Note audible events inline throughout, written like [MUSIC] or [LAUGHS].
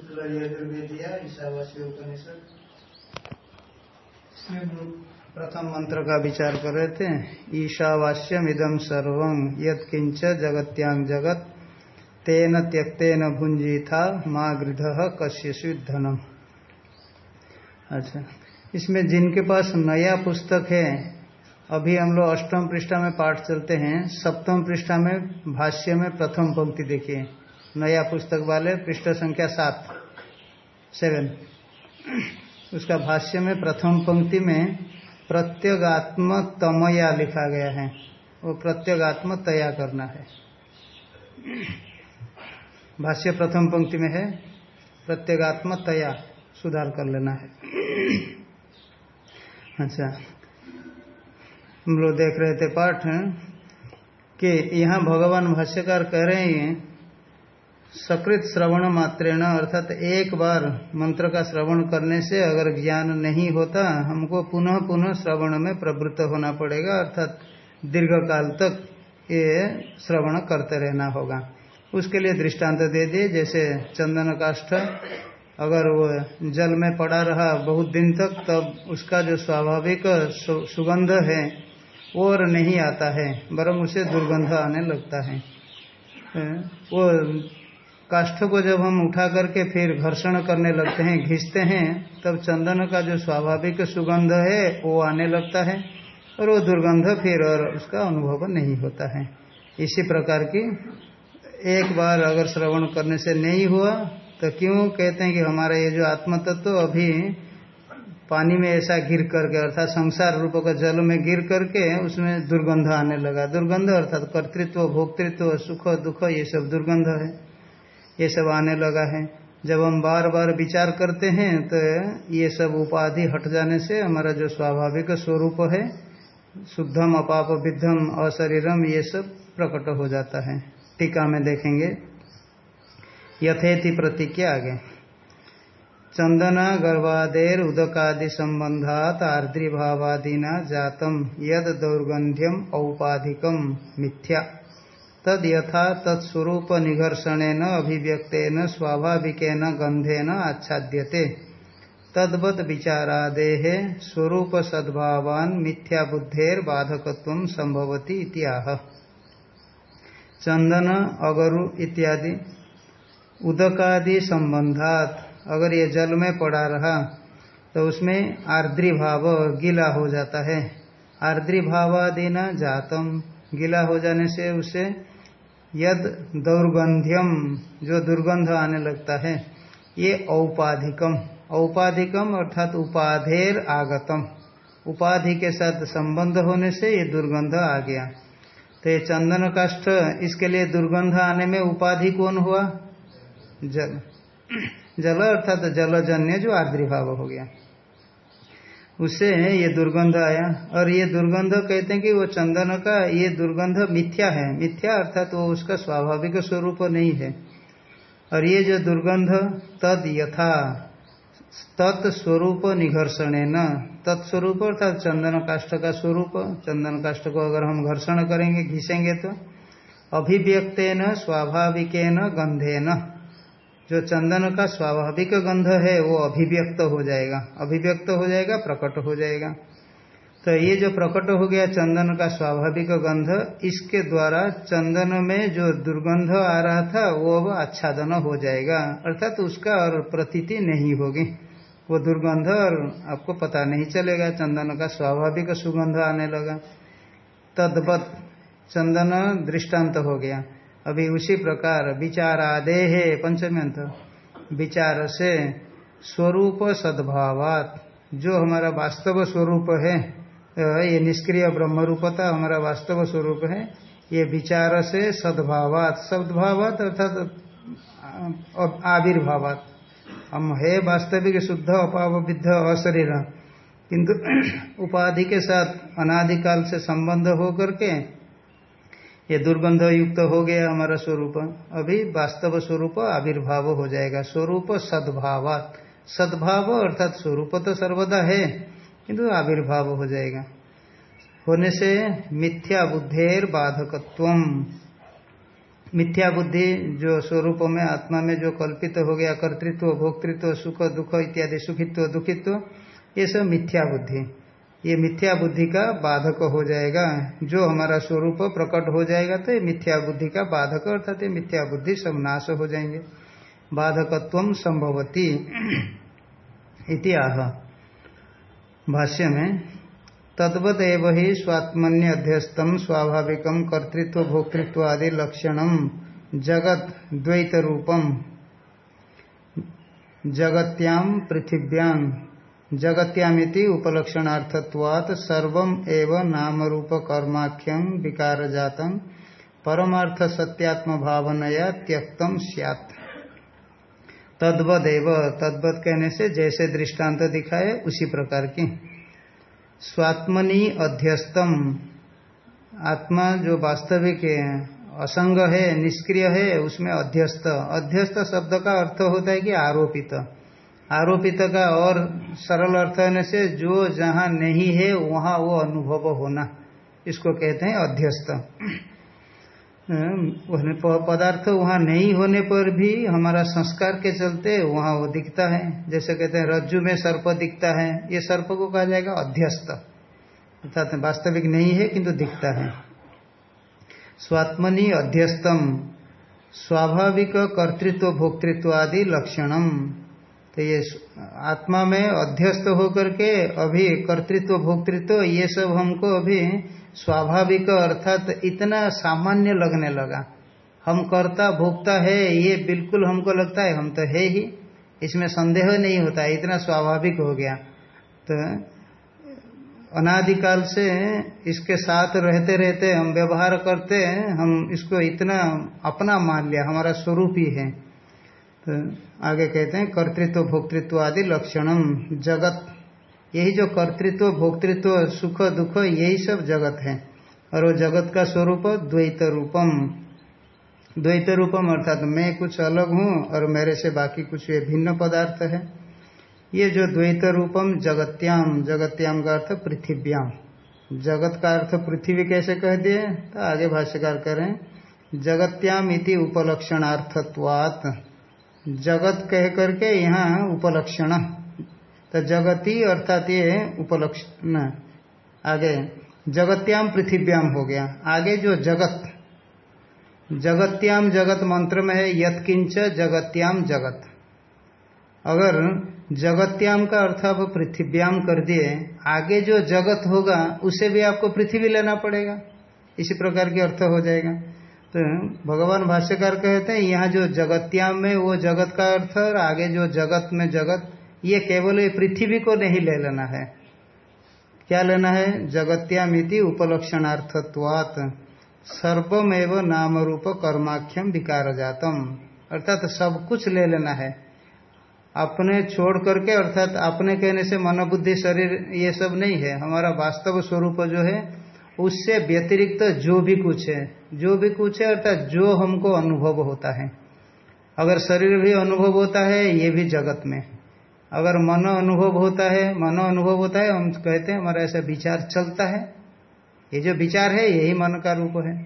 शुक्ल यजुर्वेदिया ईशावासी उपनिषद प्रथम मंत्र का विचार कर रहे थे, ईशावास्यम इदम सर्वम यत्किंच जगत्यांग जगत, तेन त्यक्तेन भुंजी था माँ गृध कश्य धनम अच्छा इसमें जिनके पास नया पुस्तक है, अभी हम लोग अष्टम पृष्ठा में पाठ चलते हैं, सप्तम पृष्ठा में भाष्य में प्रथम पंक्ति देखिए। नया पुस्तक वाले, पृष्ठ संख्या सात सेवन उसका भाष्य में प्रथम पंक्ति में प्रत्यगात्म तमया लिखा गया है। वो प्रत्यगात्म तया करना है। भाष्य प्रथम पंक्ति में है प्रत्यगात्म तया सुधार कर लेना है। अच्छा। हम लोग देख रहे थे पाठ कि यहाँ भगवान भाष्यकार कह रहे हैं सकृत श्रवण मात्रेण, अर्थात एक बार मंत्र का श्रवण करने से अगर ज्ञान नहीं होता, हमको पुनः पुनः श्रवण में प्रवृत्त होना पड़ेगा, अर्थात दीर्घ काल तक ये श्रवण करते रहना होगा। उसके लिए दृष्टांत दे दिए, जैसे चंदन काष्ठ अगर वो जल में पड़ा रहा बहुत दिन तक, तब उसका जो स्वाभाविक सुगंध है, वो और नहीं आता है, बरम उसे दुर्गंध आने लगता है। वो काष्ठ को जब हम उठा करके फिर घर्षण करने लगते हैं, घिसते हैं, तब चंदन का जो स्वाभाविक सुगंध है, वो आने लगता है और वो दुर्गंध फिर और उसका अनुभव नहीं होता है। इसी प्रकार की एक बार अगर श्रवण करने से नहीं हुआ तो क्यों कहते हैं कि हमारा ये जो आत्म तत्व तो अभी पानी में ऐसा गिर करके, अर्थात संसार रूप का जल में गिर करके उसमें दुर्गंध आने लगा। दुर्गंध अर्थात कर्तृत्व, भोक्तृत्व, सुख, दुख, ये सब दुर्गंध है। ये सब आने लगा है। जब हम बार बार विचार करते हैं तो ये सब उपाधि हट जाने से हमारा जो स्वाभाविक स्वरूप है, शुद्धम अपाप विद्धम अशरीरम, ये सब प्रकट हो जाता है। टीका में देखेंगे। यथेति प्रतिज्ञा आगे। चंदना, गर्भादेर, उदकादि संबंधात, आर्द्रीभावादिना जातम, यद दौर्गंध्यम औपाधिकम मिथ्या। तद यथा तत्स्वरूप निघर्षणेन अभिव्यक्तेन, स्वाभाविकेन गंधेन आच्छाद्यते। तद्वत विचारादेह स्वरूप सद्भावान मिथ्या बुद्धेर बाधकत्व संभवती इत्याह चंदन अगरु इत्यादि उदकादि संबंधात अगर ये जल में पड़ा रहा तो उसमें आर्द्री भाव गीला हो जाता है। आर्द्री भावादि न जातम, गीला हो जाने से उसे यद दौर्गंध्यम, जो दुर्गंध आने लगता है, ये औपाधिकम। औपाधिकम अर्थात उपाधेर आगतम। उपाधि के साथ संबंध होने से ये दुर्गंध आ गया। तो ये चंदन काष्ठ इसके लिए दुर्गंध आने में उपाधि कौन हुआ? जल। जल अर्थात जलजन्य जो आर्द्रीभाव हो गया। उससे ये दुर्गंध आया। और ये दुर्गंध कहते हैं कि वो चंदन का, ये दुर्गंध मिथ्या है। मिथ्या अर्थात वो उसका स्वाभाविक स्वरूप नहीं है। और ये जो दुर्गंध, तद यथा तत्स्वरूप निघर्षण न तत्स्वरूप अर्थात चंदन काष्ठ का स्वरूप। चंदन काष्ठ को अगर हम घर्षण करेंगे, घिसेंगे तो अभिव्यक्तेन, स्वाभाविकेन, गंधेन। जो चंदन का स्वाभाविक गंध है, वो अभिव्यक्त हो जाएगा। अभिव्यक्त हो जाएगा, प्रकट हो जाएगा। तो ये जो प्रकट हो गया चंदन का स्वाभाविक गंध, इसके द्वारा चंदन में जो दुर्गंध आ रहा था, वो अब आच्छादन हो जाएगा। अर्थात तो उसका और प्रतीति नहीं होगी। वो दुर्गंध और आपको पता नहीं चलेगा, चंदन का स्वाभाविक सुगंध आने लगा। तद्वत चंदन दृष्टांत हो गया। अभी उसी प्रकार विचारादे है पंचमी अंत। विचार से स्वरूप सद्भावात। जो हमारा वास्तव स्वरूप है ये निष्क्रिय ब्रह्म रूपता हमारा वास्तव स्वरूप है, ये विचार से सद्भावात। सद्भावात अर्थात आविर्भावात। हम है वास्तविक शुद्ध अपाव विद्ध अशरीर। किंतु [CLEARS THROAT] उपाधि के साथ अनादिकाल से संबंध हो करके ये दुर्गंध युक्त हो गया हमारा स्वरूप। अभी वास्तव स्वरूप आविर्भाव हो जाएगा। स्वरूप सद्भाव सद्भाव अर्थात स्वरूप तो सर्वदा है, किंतु आविर्भाव हो जाएगा। होने से मिथ्या बुद्धेर बाधकत्व मिथ्या बुद्धि जो स्वरूप में, आत्मा में जो कल्पित हो गया, कर्तृत्व, भोक्तृत्व, सुख, दुख इत्यादि, सुखित्व, दुखित्व, ये सब मिथ्या बुद्धि ये मिथ्या बुद्धि का बाधक हो जाएगा। जो हमारा स्वरूप प्रकट हो जाएगा तो ये मिथ्या बुद्धि का बाधक अर्थात मिथ्या बुद्धि सब नाश हो जाएँगे। बाधकत्व संभवती। इति आह। भाष्य में, तद्वत एव ही स्वात्मन्य अध्यस्तम स्वाभाविक कर्तृत्व, भोक्तृत्व आदि लक्षण जगत द्वैत रूपम जगत्याम पृथिव्याम जगत्यामिति उपलक्षणार्थत्वात् सर्वम एव नाम रूप कर्माख्यम विकार जातम परमार्थ सत्यात्म भावनया त्यक्तम स्यात्। तद्वदेव, तद्वत कहने से जैसे दृष्टांत दिखाए, उसी प्रकार की। स्वात्मनि अध्यस्तम। आत्मा जो वास्तविक है, असंग है, निष्क्रिय है, उसमें अध्यस्त। अध्यस्त शब्द का अर्थ होता है कि आरोपित। आरोपित का और सरल अर्थ होने से जो जहाँ नहीं है, वहाँ वो अनुभव होना। इसको कहते हैं अध्यस्त। पदार्थ वहाँ नहीं होने पर भी हमारा संस्कार के चलते वहाँ वो दिखता है। जैसे कहते हैं, रज्जु में सर्प दिखता है। ये सर्प को कहा जाएगा अध्यस्त। अर्थात वास्तविक नहीं है, किंतु दिखता है। स्वात्मनि अध्यस्तम। स्वाभाविक कर्तृत्व, भोक्तृत्व आदि लक्षणम। तो ये आत्मा में अध्यस्त होकर के अभी कर्तृत्व, भोक्तृत्व, ये सब हमको अभी स्वाभाविक अर्थात इतना सामान्य लगने लगा। हम कर्ता, भोक्ता है, ये बिल्कुल हमको लगता है, हम तो है ही। इसमें संदेह नहीं होता, इतना स्वाभाविक हो गया। तो अनादिकाल से इसके साथ रहते रहते हम व्यवहार करते हम इसको इतना अपना मान लिया, हमारा स्वरूप ही है। तो आगे कहते हैं, कर्तृत्व, भोक्तृत्व आदि लक्षणम, जगत। यही जो कर्तृत्व, भोक्तृत्व, सुख, दुख, यही सब जगत है। और वो जगत का स्वरूप द्वैत रूपम। द्वैत रूपम अर्थात मैं कुछ अलग हूँ और मेरे से बाकी कुछ ये भिन्न पदार्थ है। ये जो द्वैत रूपम, जगत्याम जगत्याम का अर्थ पृथिव्याम। जगत का अर्थ पृथ्वी कैसे कह दिए? तो आगे भाष्यकार करें जगत्याम इति उपलक्षणार्थत्वात्। जगत कह करके यहाँ उपलक्षण। तो जगती अर्थात ये उपलक्षण। आगे, जगत्याम पृथिव्याम हो गया। आगे जो जगत, जगत्याम जगत मंत्र में है, यत्किंच जगत्याम जगत। अगर जगत्याम का अर्थ आप पृथिव्याम कर दिए, आगे जो जगत होगा, उसे भी आपको पृथ्वी लेना पड़ेगा। इसी प्रकार के अर्थ हो जाएगा। तो भगवान भाष्यकार कहते हैं, यहाँ जो जगत्याम में वो जगत का अर्थ और आगे जो जगत में जगत, ये केवल ये पृथ्वी को नहीं ले लेना है। क्या लेना है? जगत्यामिति उपलक्षणार्थत्वात सर्वमेव नाम रूप कर्माख्यम विकार जातम अर्थात सब कुछ ले लेना है। अपने छोड़ करके, अर्थात अपने कहने से मन बुद्धि शरीर, ये सब नहीं है। हमारा वास्तव स्वरूप जो है उससे व्यतिरिक्त जो भी कुछ है, जो भी कुछ है अर्थात जो हमको अनुभव होता है। अगर शरीर भी अनुभव होता है, ये भी जगत में। अगर मन अनुभव होता है, मन अनुभव होता है, हम कहते हैं, हमारा ऐसा विचार चलता है। ये जो विचार है, यही मन का रूप है।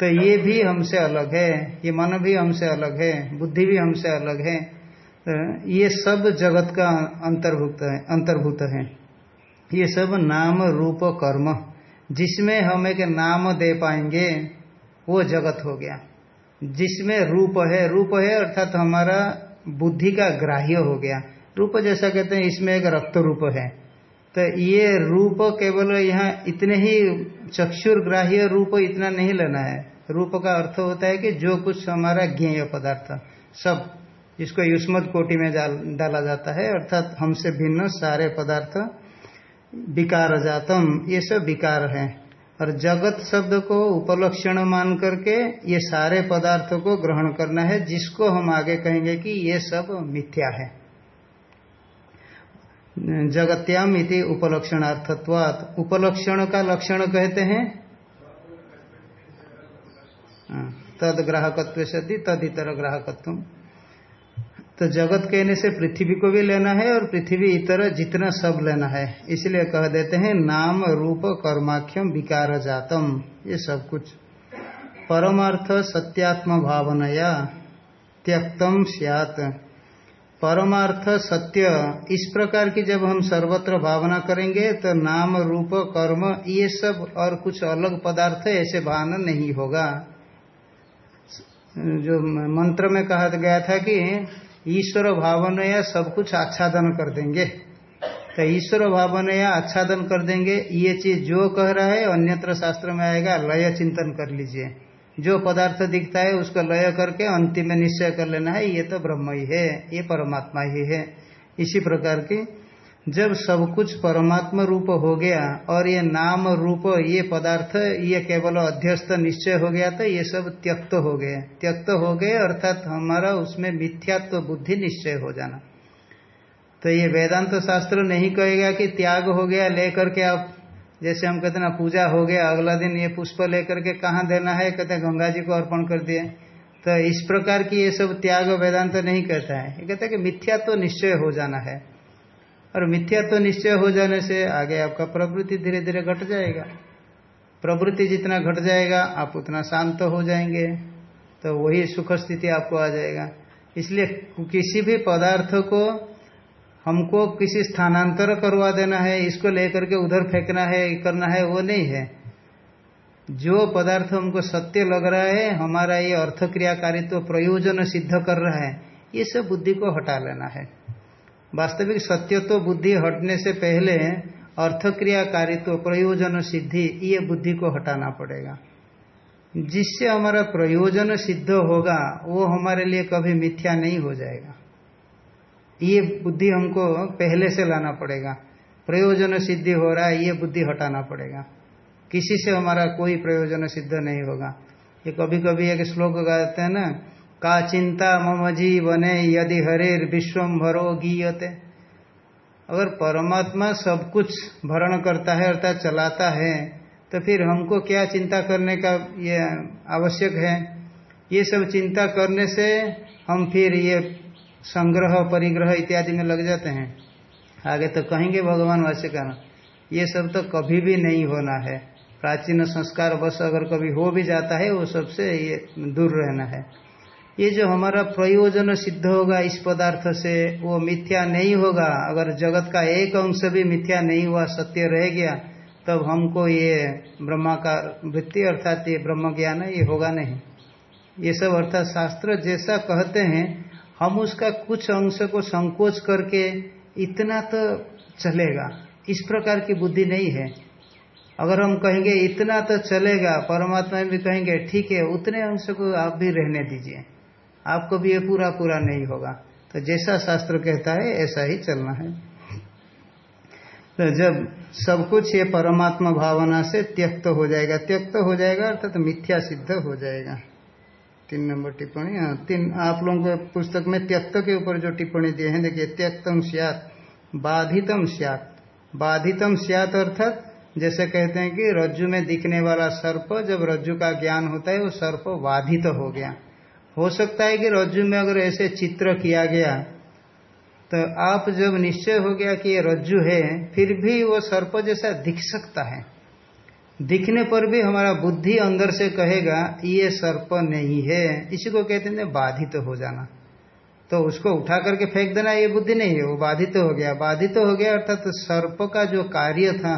तो ये भी हमसे अलग है, ये मन भी हमसे अलग है, बुद्धि भी हमसे अलग है। तो ये सब जगत का अंतर्भुक्त है, अंतर्भूत है। ये सब नाम रूप कर्म। जिसमें हम एक नाम दे पाएँगे, वो जगत हो गया। जिसमें रूप है रूप है अर्थात हमारा बुद्धि का ग्राह्य हो गया। रूप जैसा कहते हैं, इसमें एक रक्त रूप है। तो ये रूप केवल यहाँ इतने ही चक्षुर्ग्राह्य रूप इतना नहीं लेना है। रूप का अर्थ होता है कि जो कुछ हमारा ज्ञेय पदार्थ, सब, जिसको युष्मत कोटि में डाला जाता है, अर्थात हमसे भिन्न सारे पदार्थ विकार जातम ये सब विकार है। और जगत शब्द को उपलक्षण मान करके ये सारे पदार्थों को ग्रहण करना है जिसको हम आगे कहेंगे कि ये सब मिथ्या है। जगत्याम इति उपलक्षणार्थत्वात्। उपलक्षण का लक्षण कहते हैं? हाँ, तद ग्राहकत्व सदी तद इतर ग्राहकत्व तो जगत कहने से पृथ्वी को भी लेना है और पृथ्वी इतर जितना सब लेना है। इसलिए कह देते हैं, नाम रूप कर्माख्यम विकार जातम ये सब कुछ। परमार्थ सत्यात्म भावनया त्यक्तम सियात। परमार्थ सत्य, इस प्रकार की जब हम सर्वत्र भावना करेंगे तो नाम रूप कर्म, ये सब और कुछ अलग पदार्थ ऐसे भावना नहीं होगा। जो मंत्र में कहा गया था कि ईश्वर भावना या सब कुछ आच्छादन कर देंगे। तो ईश्वर भावना या आच्छादन कर देंगे। ये चीज़ जो कह रहा है, अन्यत्र शास्त्र में आएगा, लय चिंतन कर लीजिए। जो पदार्थ दिखता है, उसको लय करके अंतिम में निश्चय कर लेना है। ये तो ब्रह्म ही है, ये परमात्मा ही है। इसी प्रकार की जब सब कुछ परमात्मा रूप हो गया और ये नाम रूप, ये पदार्थ, ये केवल अध्यस्त निश्चय हो गया तो ये सब त्यक्त हो गए। त्यक्त हो गए, अर्थात हमारा उसमें मिथ्यात्व बुद्धि निश्चय हो जाना। तो ये वेदांत तो शास्त्र नहीं कहेगा कि त्याग हो गया, लेकर के आप, जैसे हम कहते ना, पूजा हो गया, अगला दिन ये पुष्प लेकर के कहाँ देना है, कहते गंगा जी को अर्पण कर दिए। तो इस प्रकार की ये सब त्याग वेदांत तो नहीं कहता है। ये कहता है कि मिथ्या तो निश्चय हो जाना है। और मिथ्या तो निश्चय हो जाने से आगे आपका प्रवृत्ति धीरे धीरे घट जाएगा। प्रवृत्ति जितना घट जाएगा, आप उतना शांत हो जाएँगे तो वही सुख स्थिति आपको आ जाएगा। इसलिए किसी भी पदार्थ को हमको किसी स्थानांतर करवा देना है, इसको लेकर के उधर फेंकना है, करना है, वो नहीं है। जो पदार्थ हमको सत्य लग रहा है, हमारा ये अर्थक्रियाकारित्व तो प्रयोजन सिद्ध कर रहा है, ये सब बुद्धि को हटा लेना है। वास्तविक सत्य तो बुद्धि हटने से पहले अर्थक्रियाकारित्व, प्रयोजन सिद्धि, ये बुद्धि को हटाना पड़ेगा। जिससे हमारा प्रयोजन सिद्ध होगा, वो हमारे लिए कभी मिथ्या नहीं हो जाएगा। ये बुद्धि हमको पहले से लाना पड़ेगा। प्रयोजन सिद्धि हो रहा है, ये बुद्धि हटाना पड़ेगा। किसी से हमारा कोई प्रयोजन सिद्ध नहीं होगा। ये कभी कभी एक श्लोक गाते हैं ना का चिंता मम जीवने यदि हरेर विश्वम भरो गीयते। अगर परमात्मा सब कुछ भरण करता है अर्थात चलाता है तो फिर हमको क्या चिंता करने का ये आवश्यक है? ये सब चिंता करने से हम फिर ये संग्रह, परिग्रह इत्यादि में लग जाते हैं। आगे तो कहेंगे भगवान वास्य का ये सब तो कभी भी नहीं होना है। प्राचीन संस्कार बस अगर कभी हो भी जाता है, वो सबसे ये दूर रहना है। ये जो हमारा प्रयोजन सिद्ध होगा इस पदार्थ से, वो मिथ्या नहीं होगा। अगर जगत का एक अंश भी मिथ्या नहीं हुआ, सत्य रह गया, तब हमको ये ब्रह्माकार वृत्ति अर्थात ये ब्रह्म ज्ञान ये होगा नहीं। ये सब अर्थात शास्त्र जैसा कहते हैं, हम उसका कुछ अंश को संकोच करके इतना तो चलेगा। इस प्रकार की बुद्धि नहीं है। अगर हम कहेंगे इतना तो चलेगा, परमात्मा भी कहेंगे, ठीक है, उतने अंश को आप भी रहने दीजिए। आपको भी ये पूरा पूरा नहीं होगा। तो जैसा शास्त्र कहता है, ऐसा ही चलना है। तो जब सब कुछ ये परमात्मा भावना से त्यक्त हो जाएगा, त्यक्त हो जाएगा, अर्थात तो मिथ्या सिद्ध हो जाएगा। तीन नंबर टिप्पणी हाँ तीन आप लोगों के पुस्तक में त्यक्त के ऊपर जो टिप्पणी दिए हैं, देखिए, त्यक्तम सियात, बाधितम सियात। बाधितम सियात अर्थात, जैसे कहते हैं कि रज्जु में दिखने वाला सर्प, जब रज्जु का ज्ञान होता है, वो सर्प बाधित हो गया। हो सकता है कि रज्जु में अगर ऐसे चित्र किया गया तो आप जब निश्चय हो गया कि ये रज्जु है, फिर भी वो सर्प जैसा दिख सकता है। दिखने पर भी हमारा बुद्धि अंदर से कहेगा, ये सर्प नहीं है। इसी को कहते हैं बाधित तो हो जाना। तो उसको उठा करके फेंक देना, ये बुद्धि नहीं है, वो बाधित तो हो गया। बाधित तो हो गया अर्थात तो सर्प का जो कार्य था,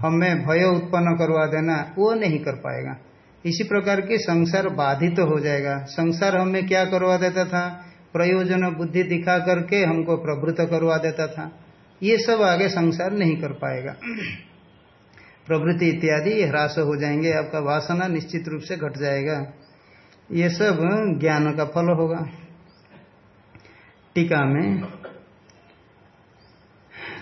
हमें भय उत्पन्न करवा देना, वो नहीं कर पाएगा। इसी प्रकार की संसार बाधित तो हो जाएगा। संसार हमें क्या करवा देता था? प्रयोजन बुद्धि दिखा करके हमको प्रवृत्त करवा देता था। ये सब आगे संसार नहीं कर पाएगा। प्रवृत्ति इत्यादि ह्रास हो जाएँगे, आपका वासना निश्चित रूप से घट जाएगा। ये सब ज्ञान का फल होगा। टीका में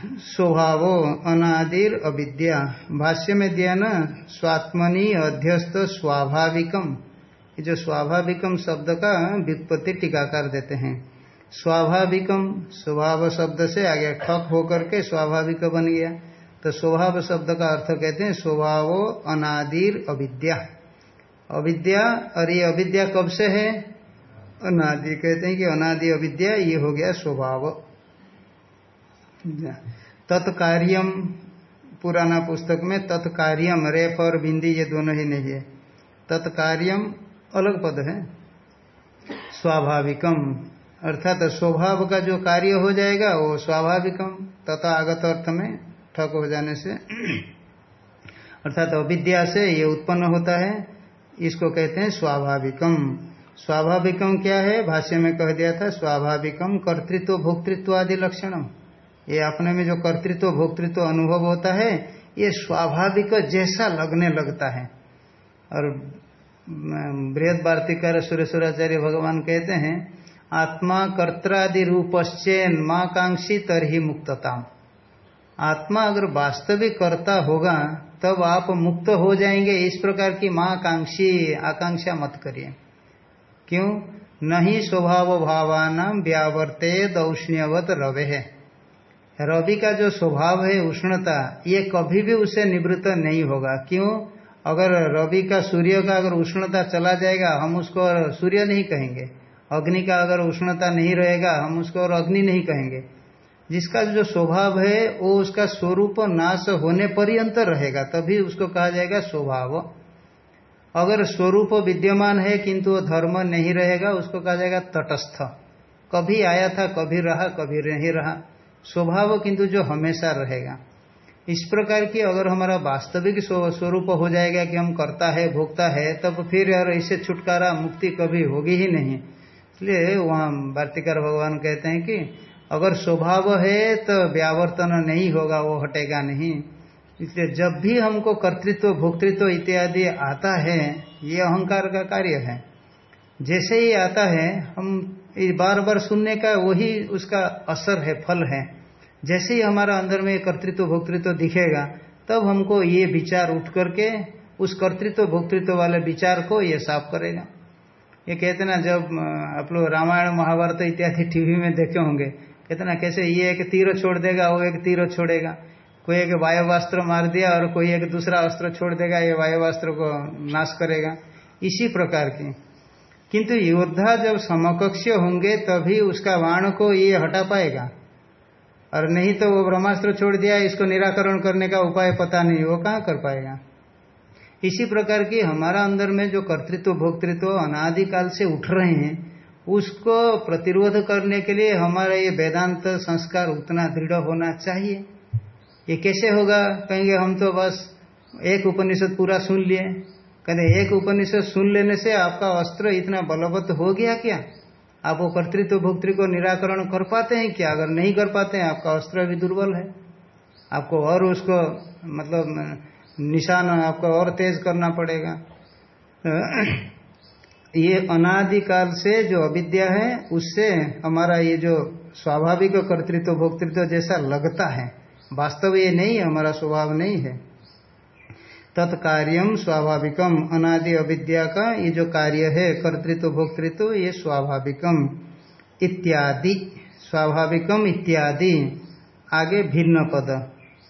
स्वभाव अनादिर अविद्या। भाष्य में दिया ना, स्वात्मनि अध्यस्त स्वाभाविकम। जो स्वाभाविकम शब्द का व्युत्पत्ति टीकाकार देते हैं। स्वाभाविकम, स्वभाव शब्द से आगे ठक होकर के स्वाभाविक बन गया। तो स्वभाव शब्द का अर्थ कहते हैं, स्वभाव अनादिर अविद्या। अविद्या, और ये अविद्या कब से है? अनादि कहते हैं कि अनादि अविद्या, ये हो गया स्वभाव। तत्कार्यम, पुराना पुस्तक में तत्कार्यम रेप और बिंदी, ये दोनों ही नहीं है। तत्कार्यम अलग पद है। स्वाभाविकम, अर्थात स्वभाव का जो कार्य हो जाएगा, वो स्वाभाविकम, तथा आगत अर्थ में ठक हो जाने से। अर्थात अविद्या से ये उत्पन्न होता है। इसको कहते हैं स्वाभाविकम। स्वाभाविकम क्या है? भाष्य में कह दिया था, स्वाभाविकम कर्तृत्व, भोक्तृत्व आदि लक्षण ये अपने में जो कर्तृत्व, भोक्तृत्व अनुभव होता है, ये स्वाभाविक जैसा लगने लगता है। और बृहद वार्तिकार सुरेश्वराचार्य भगवान कहते हैं, आत्मा कर्त्रादि रूपश्चैन माँ कांक्षी तरही मुक्तता आत्मा अगर वास्तविक कर्ता होगा, तब आप मुक्त हो जाएँगे। इस प्रकार की माँ कांक्षी आकांक्षा मत करिए। क्यों? नहीं स्वभाव भावान व्यावर्ते दौष्ण्यवत रवे। है रवि का जो स्वभाव है उष्णता, ये कभी भी उससे निवृत्त नहीं होगा। क्यों? अगर रवि का सूर्य का अगर उष्णता चला जाएगा, हम उसको सूर्य नहीं कहेंगे। अग्नि का अगर उष्णता नहीं रहेगा, हम उसको और अग्नि नहीं कहेंगे। जिसका जो स्वभाव है, वो उसका स्वरूप नाश होने पर्यंत रहेगा, तभी उसको कहा जाएगा स्वभाव। अगर स्वरूप विद्यमान है, किंतु वो धर्म नहीं रहेगा, उसको कहा जाएगा तटस्थ। कभी आया था, कभी रहा, कभी नहीं रहा। स्वभाव किंतु जो हमेशा रहेगा। इस प्रकार की अगर हमारा वास्तविक स्वरूप हो जाएगा कि हम करता है, भोगता है, तब फिर यार इससे छुटकारा, मुक्ति कभी होगी ही नहीं। इसलिए वहाँ वार्तिकार भगवान कहते हैं कि अगर स्वभाव है तो व्यावर्तन नहीं होगा, वो हटेगा नहीं। इसलिए जब भी हमको कर्तृत्व, भोक्तृत्व इत्यादि आता है, ये अहंकार का कार्य है। जैसे ही आता है, हम बार बार सुनने का वही उसका असर है, फल है। जैसे ही हमारा अंदर में कर्तृत्व, भोक्तृत्व दिखेगा, तब हमको ये विचार उठ करके उस कर्तृत्व, भोक्तृत्व वाले विचार को ये साफ़ करेगा। ये कहते ना, जब आप लोग रामायण, महाभारत इत्यादि टीवी में देखे होंगे, कहते ना, कैसे ये एक तीर छोड़ देगा, वो एक तीर छोड़ेगा। कोई एक वायुवास्त्र मार दिया और कोई एक दूसरा अस्त्र छोड़ देगा, ये वायुवास्त्र को नाश करेगा। इसी प्रकार की किंतु योद्धा जब समकक्ष होंगे, तभी उसका बाण को ये हटा पाएगा। और नहीं तो वो ब्रह्मास्त्र छोड़ दिया, इसको निराकरण करने का उपाय पता नहीं, वो कहाँ कर पाएगा? इसी प्रकार की हमारा अंदर में जो कर्तृत्व, भोक्तृत्व अनादिकाल से उठ रहे हैं, उसको प्रतिरोध करने के लिए हमारा ये वेदांत संस्कार उतना दृढ़ होना चाहिए। ये कैसे होगा? कहेंगे, हम तो बस एक उपनिषद पूरा सुन लिए। कहते एक उपनिषद सुन लेने से आपका अस्त्र इतना बलवत्त हो गया क्या? आप वो कर्तृत्व भोक्तृ को निराकरण कर पाते हैं क्या? अगर नहीं कर पाते हैं, आपका अस्त्र भी दुर्बल है। आपको और उसको मतलब निशान, आपको और तेज करना पड़ेगा। ये अनादिकाल से जो अविद्या है, उससे हमारा ये जो स्वाभाविक कर्तृत्व भोक्तृत्व जैसा लगता है, वास्तव ये नहीं है, हमारा स्वभाव नहीं है। तत्कार्यम स्वाभाविकम। अनादि अविद्या का ये जो कार्य है, कर्तृत्व, भोक्तृत्व, ये स्वाभाविकम। इत्यादि। स्वाभाविकम इत्यादि। आगे भिन्न पद।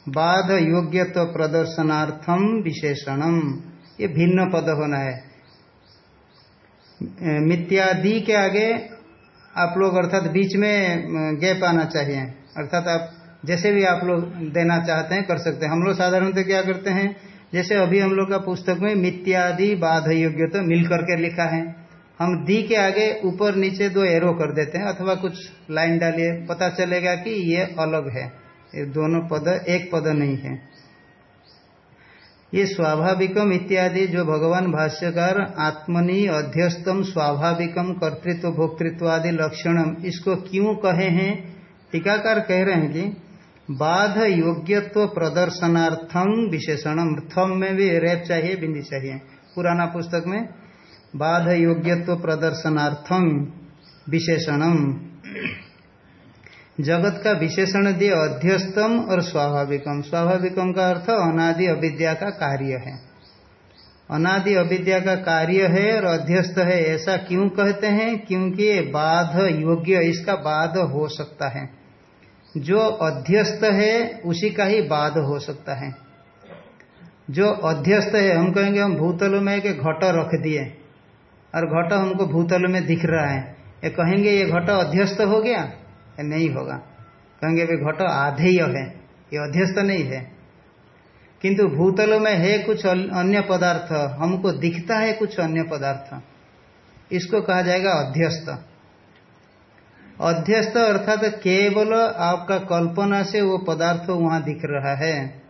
बाध योग्यत्व प्रदर्शनार्थम विशेषणम। ये भिन्न पद होना है। मित्यादि के आगे आप लोग अर्थात बीच में, गैप आना चाहिए। अर्थात आप जैसे भी आप लोग देना चाहते हैं, कर सकते हैं। हम लोग साधारणतः क्या करते हैं जैसे अभी हम लोग का पुस्तक में मित्यादि बाध योग्य तो मिल करके लिखा है। हम दी के आगे ऊपर नीचे दो एरो कर देते हैं अथवा कुछ लाइन डालिए, पता चलेगा कि ये अलग है। ये दोनों पद, एक पद नहीं है। ये स्वाभाविकम इत्यादि जो भगवान भाष्यकार आत्मनि अध्यस्तम स्वाभाविकम कर्तृत्व भोक्तृत्व आदि लक्षणम, इसको क्यों कहे हैं? टीकाकार कह रहे हैं कि बाध योग्यत्व प्रदर्शनार्थम विशेषणम थम में भी रेप चाहिए, बिंदी चाहिए। पुराना पुस्तक में बाध योग्यत्व प्रदर्शनार्थम विशेषणम जगत का विशेषण दिए अध्यस्तम और स्वाभाविकम। स्वाभाविकम का अर्थ अनादि अविद्या का कार्य है। अनादि अविद्या का कार्य है और अध्यस्त है। ऐसा क्यों कहते हैं? क्योंकि बाध योग्य इसका बाध हो सकता है। जो अध्यस्त है, उसी का ही बाद हो सकता है। जो अध्यस्त है, हम कहेंगे हम भूतल में एक घट रख दिए। और घट हमको भूतल में दिख रहा है। ये कहेंगे, ये घट अध्यस्त हो गया? या नहीं होगा। कहेंगे वे घट आधेय है। ये अध्यस्त नहीं है। किंतु भूतल में है कुछ अन्य पदार्थ। हमको दिखता है कुछ अन्य पदार्थ। इसको कहा जाएगा अध्यस्त। अध्यस्त अर्थात केवल आपका कल्पना से वो पदार्थ वहाँ दिख रहा है।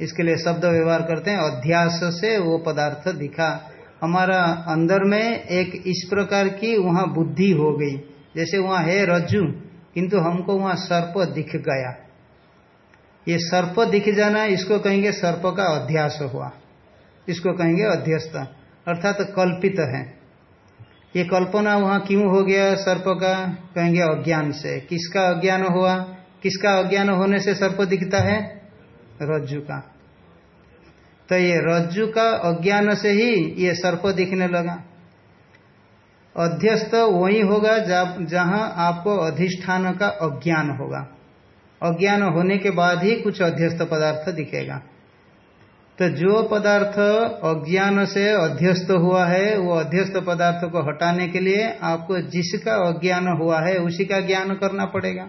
इसके लिए शब्द व्यवहार करते हैं, अध्यास से वो पदार्थ दिखा। हमारा अंदर में एक इस प्रकार की वहाँ बुद्धि हो गई। जैसे वहाँ है रज्जु, किंतु हमको वहाँ सर्प दिख गया। ये सर्प दिख जाना, इसको कहेंगे सर्प का अध्यास हुआ। इसको कहेंगे अध्यस्त, अर्थात तो कल्पित है। ये कल्पना वहाँ क्यों हो गया सर्प का? कहेंगे अज्ञान से। किसका अज्ञान हुआ? किसका अज्ञान होने से सर्प दिखता है? रज्जु का। तो ये रज्जु का अज्ञान से ही ये सर्प दिखने लगा। अध्यस्त वही होगा जहाँ आपको अधिष्ठान का अज्ञान होगा। अज्ञान होने के बाद ही कुछ अध्यस्त पदार्थ दिखेगा। तो जो पदार्थ अज्ञान से अध्यस्त हुआ है, वो अध्यस्त पदार्थ को हटाने के लिए आपको जिसका अज्ञान हुआ है, उसी का ज्ञान करना पड़ेगा।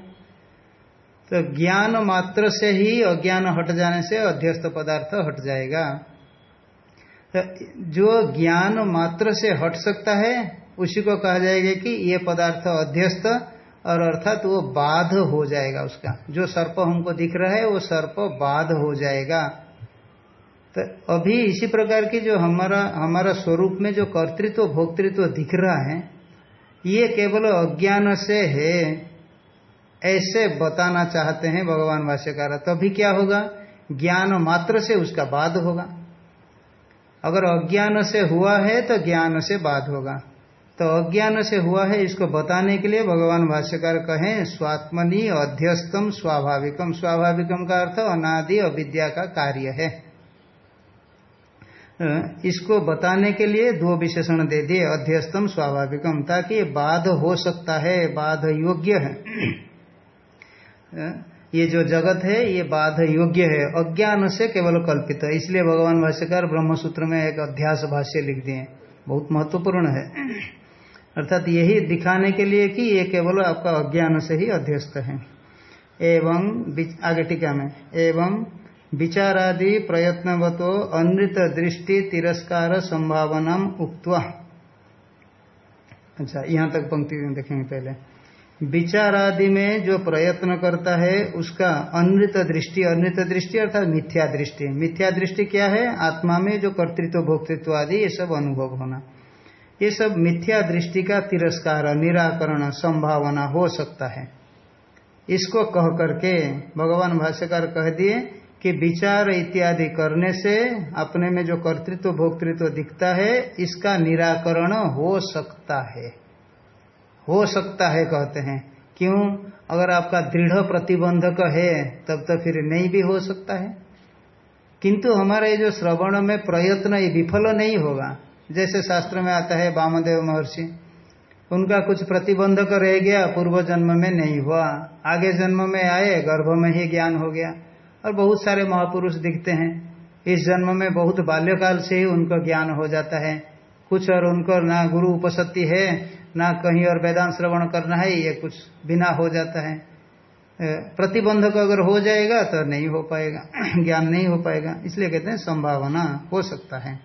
तो ज्ञान मात्र से ही अज्ञान हट जाने से अध्यस्त पदार्थ हट जाएगा। तो जो ज्ञान मात्र से हट सकता है, उसी को कहा जाएगा कि ये पदार्थ अध्यस्त और अर्थात वो बाध हो जाएगा उसका। जो सर्प हमको दिख रहा है, वो सर्प बाध हो जाएगा। तो अभी इसी प्रकार की जो हमारा हमारा स्वरूप में जो कर्तृत्व, भोक्तृत्व दिख रहा है, ये केवल अज्ञान से है, ऐसे बताना चाहते हैं भगवान भाष्यकार। तभी क्या होगा? ज्ञान मात्र से उसका बाद होगा। अगर अज्ञान से हुआ है तो ज्ञान से बाद होगा। तो अज्ञान से हुआ है, इसको बताने के लिए भगवान भाष्यकार कहें, स्वात्मनि अध्यस्तम स्वाभाविकम। स्वाभाविकम का अर्थ अनादि अविद्या का कार्य है। इसको बताने के लिए दो विशेषण दे दिए। अध्यस्तम स्वाभाविकम, ताकि बाध हो सकता है, बाध योग्य है। ये जो जगत है, ये बाध योग्य है। अज्ञान से केवल कल्पित है। इसलिए भगवान भाष्यकार ब्रह्मसूत्र में एक अध्यास भाष्य लिख दिए बहुत महत्वपूर्ण है। अर्थात यही दिखाने के लिए कि ये केवल आपका अज्ञान से ही अध्यस्त है। एवं आगे टीका में, एवं विचारादि प्रयत्नवतो अनृत दृष्टि तिरस्कार संभावना उक्त्वा। अच्छा यहाँ तक पंक्ति देखेंगे पहले। विचार आदि में जो प्रयत्न करता है, उसका अनृत दृष्टि अनृत दृष्टि अर्थात मिथ्या दृष्टि। मिथ्या दृष्टि क्या है? आत्मा में जो कर्तृत्व, भोक्तृत्व आदि, ये सब अनुभव होना। ये सब मिथ्या दृष्टि का तिरस्कार, निराकरण, संभावना हो सकता है। इसको कह करके भगवान भाष्यकार कह दिए कि विचार इत्यादि करने से अपने में जो कर्तृत्व, भोक्तृत्व दिखता है, इसका निराकरण हो सकता है। हो सकता है कहते हैं। क्यों? अगर आपका दृढ़ प्रतिबंधक है, तब तो फिर नहीं भी हो सकता है। किंतु हमारे जो श्रवण में प्रयत्न, ये विफल नहीं होगा। जैसे शास्त्र में आता है वामदेव महर्षि, उनका कुछ प्रतिबंधक रह गया, पूर्व जन्म में नहीं हुआ। आगे जन्म में आए, गर्भ में ही ज्ञान हो गया। और बहुत सारे महापुरुष दिखते हैं। इस जन्म में बहुत बाल्यकाल से ही उनको ज्ञान हो जाता है। कुछ और उनको ना गुरु उपसति है, ना कहीं और वेदांत श्रवण करना है, ये कुछ बिना हो जाता है। प्रतिबंधक अगर हो जाएगा तो नहीं हो पाएगा, [CLEARS THROAT] ज्ञान नहीं हो पाएगा। इसलिए कहते हैं संभावना हो सकता है।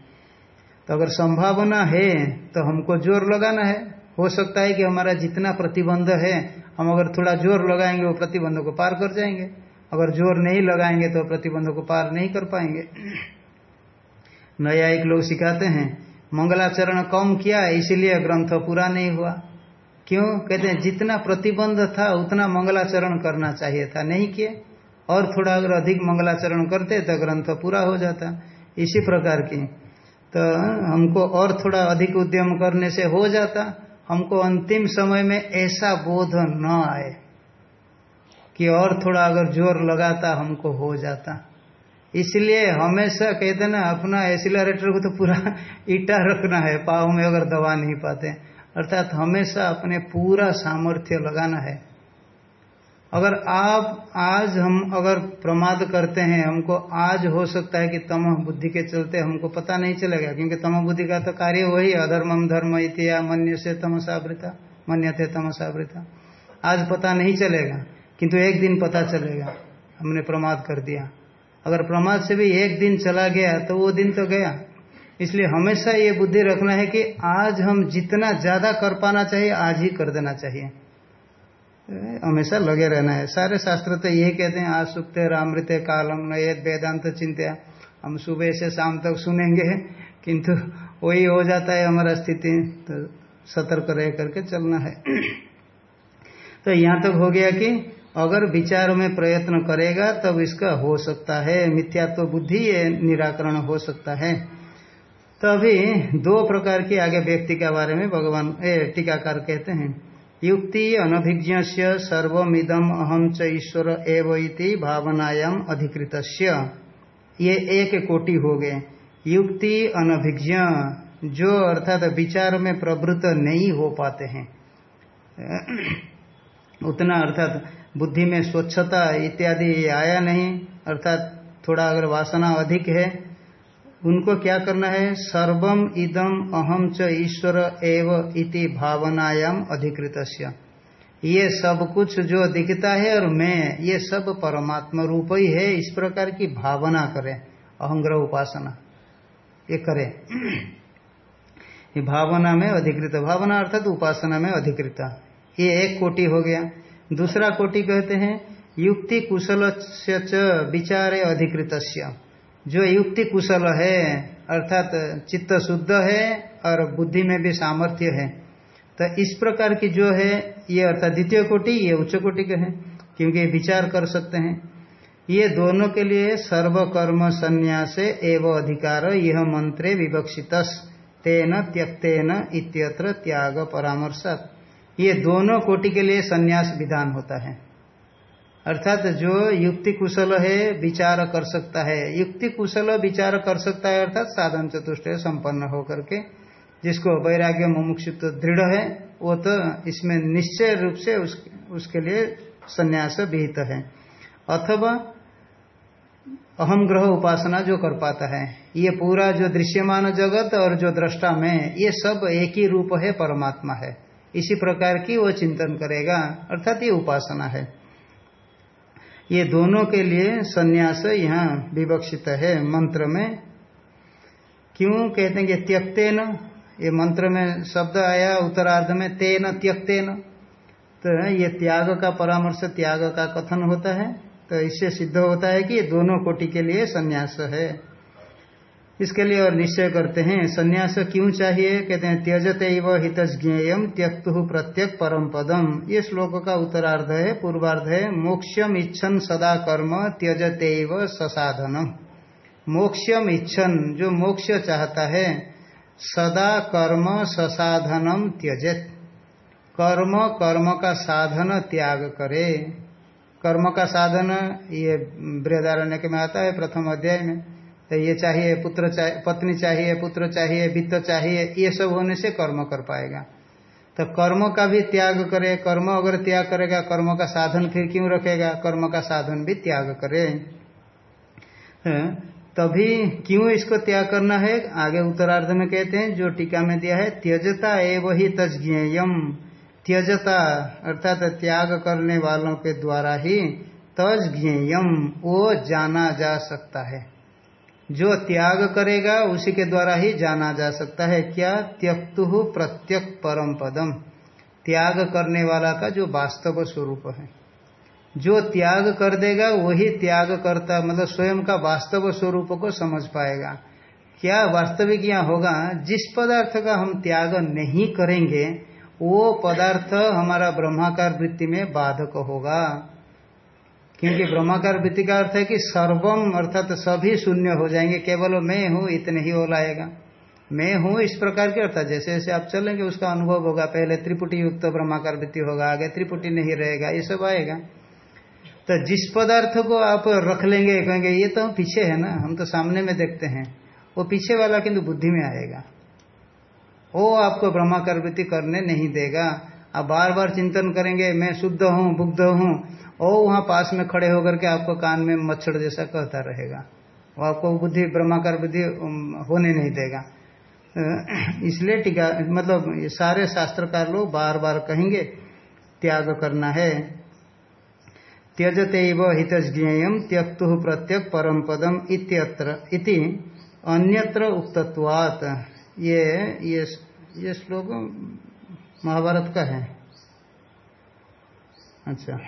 तो अगर संभावना है तो हमको ज़ोर लगाना है। हो सकता है कि हमारा जितना प्रतिबंध है, हम अगर थोड़ा ज़ोर लगाएँगे, वो प्रतिबंध को पार कर जाएँगे। अगर ज़ोर नहीं लगाएँगे तो प्रतिबंध को पार नहीं कर पाएँगे। नया एक लोग सिखाते हैं, मंगलाचरण कम किया, इसीलिए ग्रंथ पूरा नहीं हुआ। क्यों? कहते हैं, जितना प्रतिबंध था, उतना मंगलाचरण करना चाहिए था, नहीं किए। और थोड़ा अगर अधिक मंगलाचरण करते तो ग्रंथ पूरा हो जाता। इसी प्रकार की। तो हमको और थोड़ा अधिक उद्यम करने से हो जाता। हमको अंतिम समय में ऐसा बोध न आए। कि और थोड़ा अगर ज़ोर लगाता, हमको हो जाता। इसलिए हमेशा कहते ना, अपना एसिलरेटर को तो पूरा [LAUGHS] ईटा रखना है, पाव में अगर दबा नहीं पाते। अर्थात हमेशा अपने पूरा सामर्थ्य लगाना है। अगर आप, आज हम अगर प्रमाद करते हैं, हमको आज हो सकता है कि तम बुद्धि के चलते हमको पता नहीं चलेगा, क्योंकि तम बुद्धि का तो कार्य वही अधर्मम धर्म इतिया मन्य से तमसावृता मन्य थे तमसावृता आज पता नहीं चलेगा। किंतु एक दिन पता चलेगा। हमने प्रमाद कर दिया। अगर प्रमाद से भी एक दिन चला गया तो वो दिन तो गया। इसलिए हमेशा ये बुद्धि रखना है कि आज हम जितना ज़्यादा कर पाना चाहिए, आज ही कर देना चाहिए। हमेशा लगे रहना है। सारे शास्त्र तो यही कहते हैं, आज सुप्त रामृत कालम नयत वेदांत चिंत्या। हम सुबह से शाम तक सुनेंगे, किंतु वही हो जाता है हमारा स्थिति तो सतर्क रह करके चलना है। तो यहाँ तक तो हो गया कि अगर विचार में प्रयत्न करेगा, तब इसका हो सकता है। मिथ्यात्व बुद्धि ये निराकरण हो सकता है। तभी दो प्रकार की आगे व्यक्ति के बारे में भगवान टीकाकार कहते हैं। युक्ति अनभिज्ञ सर्वमिदम अहम च ईश्वर एवं भावनायाम अधिकृत ये एक कोटि हो गए। युक्ति अनभिज्ञ, जो अर्थात विचार में प्रवृत्त नहीं हो पाते हैं। उतना अर्थात बुद्धि में स्वच्छता इत्यादि आया नहीं, अर्थात थोड़ा अगर वासना अधिक है, उनको क्या करना है? सर्वम इदम अहम च ईश्वर एव इति भावनायाम अधिकृत ये सब कुछ जो दिखता है और मैं, ये सब परमात्मा रूप ही है, इस प्रकार की भावना करें, अहंग्रह उपासना। ये करें। ये भावना में अधिकृत, भावना अर्थात उपासना में अधिकृत। ये एक कोटि हो गया। दूसरा कोटि कहते हैं, युक्ति कुशल विचारे अधिकृत जो युक्ति कुशल है, अर्थात चित्त शुद्ध है और बुद्धि में भी सामर्थ्य है। तो इस प्रकार की जो है, ये अर्थात द्वितीय कोटि, ये उच्च कोटि के है, क्योंकि विचार कर सकते हैं। ये दोनों के लिए सर्वकर्म संन्यास एवं अधिकार, यह मंत्रे विवक्षित तेन त्यक्तेन इत्यत्र त्याग परामर्श ये दोनों कोटि के लिए संन्यास विधान होता है। अर्थात जो युक्ति कुशल है विचार कर सकता है। युक्ति कुशल विचार कर सकता है अर्थात साधन चतुष्ट संपन्न होकर के जिसको वैराग्य मुमुक्षुत्व दृढ़ है वो तो इसमें निश्चय रूप से उस, उसके लिए संन्यास विहित है। अथवा अहम ग्रह उपासना जो कर पाता है ये पूरा जो दृश्यमान जगत और जो दृष्टा में ये सब एक ही रूप है परमात्मा है। इसी प्रकार की वो चिंतन करेगा, अर्थात ये उपासना है। ये दोनों के लिए संन्यास यहाँ विवक्षित है मंत्र में। क्यों कहते हैं कि त्यक्तेन? ये मंत्र में शब्द आया, उत्तरार्ध में तेन त्यक्तेन। तो ये त्याग का परामर्श, त्याग का कथन होता है। तो इससे सिद्ध होता है कि ये दोनों कोटि के लिए संन्यास है। इसके लिए और निश्चय करते हैं, संन्यास क्यों चाहिए? कहते हैं त्यजते हित ज्ञेयम त्यक्तु प्रत्यक परम पदम। ये श्लोक का उत्तरार्ध है, पूर्वार्ध है मोक्षम इच्छन सदा कर्म त्यजते व ससाधनम। मोक्षम इच्छन जो मोक्ष चाहता है, सदा कर्म ससाधनम त्यजत। कर्म कर्म का साधन त्याग करे। कर्म का साधन, ये बृहदारण्य के में आता है, प्रथम अध्याय में। तो ये चाहिए पुत्र चाहिए पत्नी चाहिए पुत्र चाहिए वित्त चाहिए ये सब होने से कर्म कर पाएगा। तो कर्म का भी त्याग करे कर्म अगर त्याग करेगा कर्म का साधन फिर क्यों रखेगा? कर्म का साधन भी त्याग करे। हाँ, तभी क्यों इसको त्याग करना है? आगे उत्तरार्ध में कहते हैं जो टीका में दिया है त्यजता एवं ही तज्ञेयम त्यजता अर्थात त्याग करने वालों के द्वारा ही तज्ञेयम वो जाना जा सकता है। जो त्याग करेगा उसी के द्वारा ही जाना जा सकता है। क्या त्यक्तु प्रत्यक परम पदम? त्याग करने वाला का जो वास्तव स्वरूप है। जो त्याग कर देगा, वही त्याग करता मतलब स्वयं का वास्तव स्वरूप को समझ पाएगा। क्या वास्तविक यहाँ होगा? जिस पदार्थ का हम त्याग नहीं करेंगे, वो पदार्थ हमारा ब्रह्माकार वृत्ति में बाधक होगा। क्योंकि ब्रह्माकार वृत्ति का अर्थ है कि सर्वम अर्थात सभी शून्य हो जाएँगे, केवल मैं हूँ, इतने ही हो लाएगा। मैं हूँ इस प्रकार के अर्थात, जैसे जैसे आप चलेंगे, उसका अनुभव होगा। पहले त्रिपुटी युक्त तो ब्रह्माकार वृत्ति होगा, आगे त्रिपुटी नहीं रहेगा, ये सब आएगा। तो जिस पदार्थ को आप रख लेंगे, कहेंगे, ये तो पीछे है ना, हम तो सामने में देखते हैं, वो पीछे वाला किंतु बुद्धि में आएगा। वो आपको ब्रह्माकार वृत्ति करने नहीं देगा। आप बार बार चिंतन करेंगे, मैं शुद्ध हूँ बुद्ध हूँ और वहाँ पास में खड़े होकर के आपको कान में मच्छर जैसा कहता रहेगा। वो आपको बुद्धि, ब्रह्माकार बुद्धि होने नहीं देगा। इसलिए टीका मतलब ये सारे शास्त्रकार लोग बार बार कहेंगे, त्याग करना है। त्यजते हितज्ञेयम त्यक्तु प्रत्यक परम पदम इत्यत्र, इति अन्यत्र उक्तत्वात्। ये ये ये श्लोक महाभारत का है। अच्छा।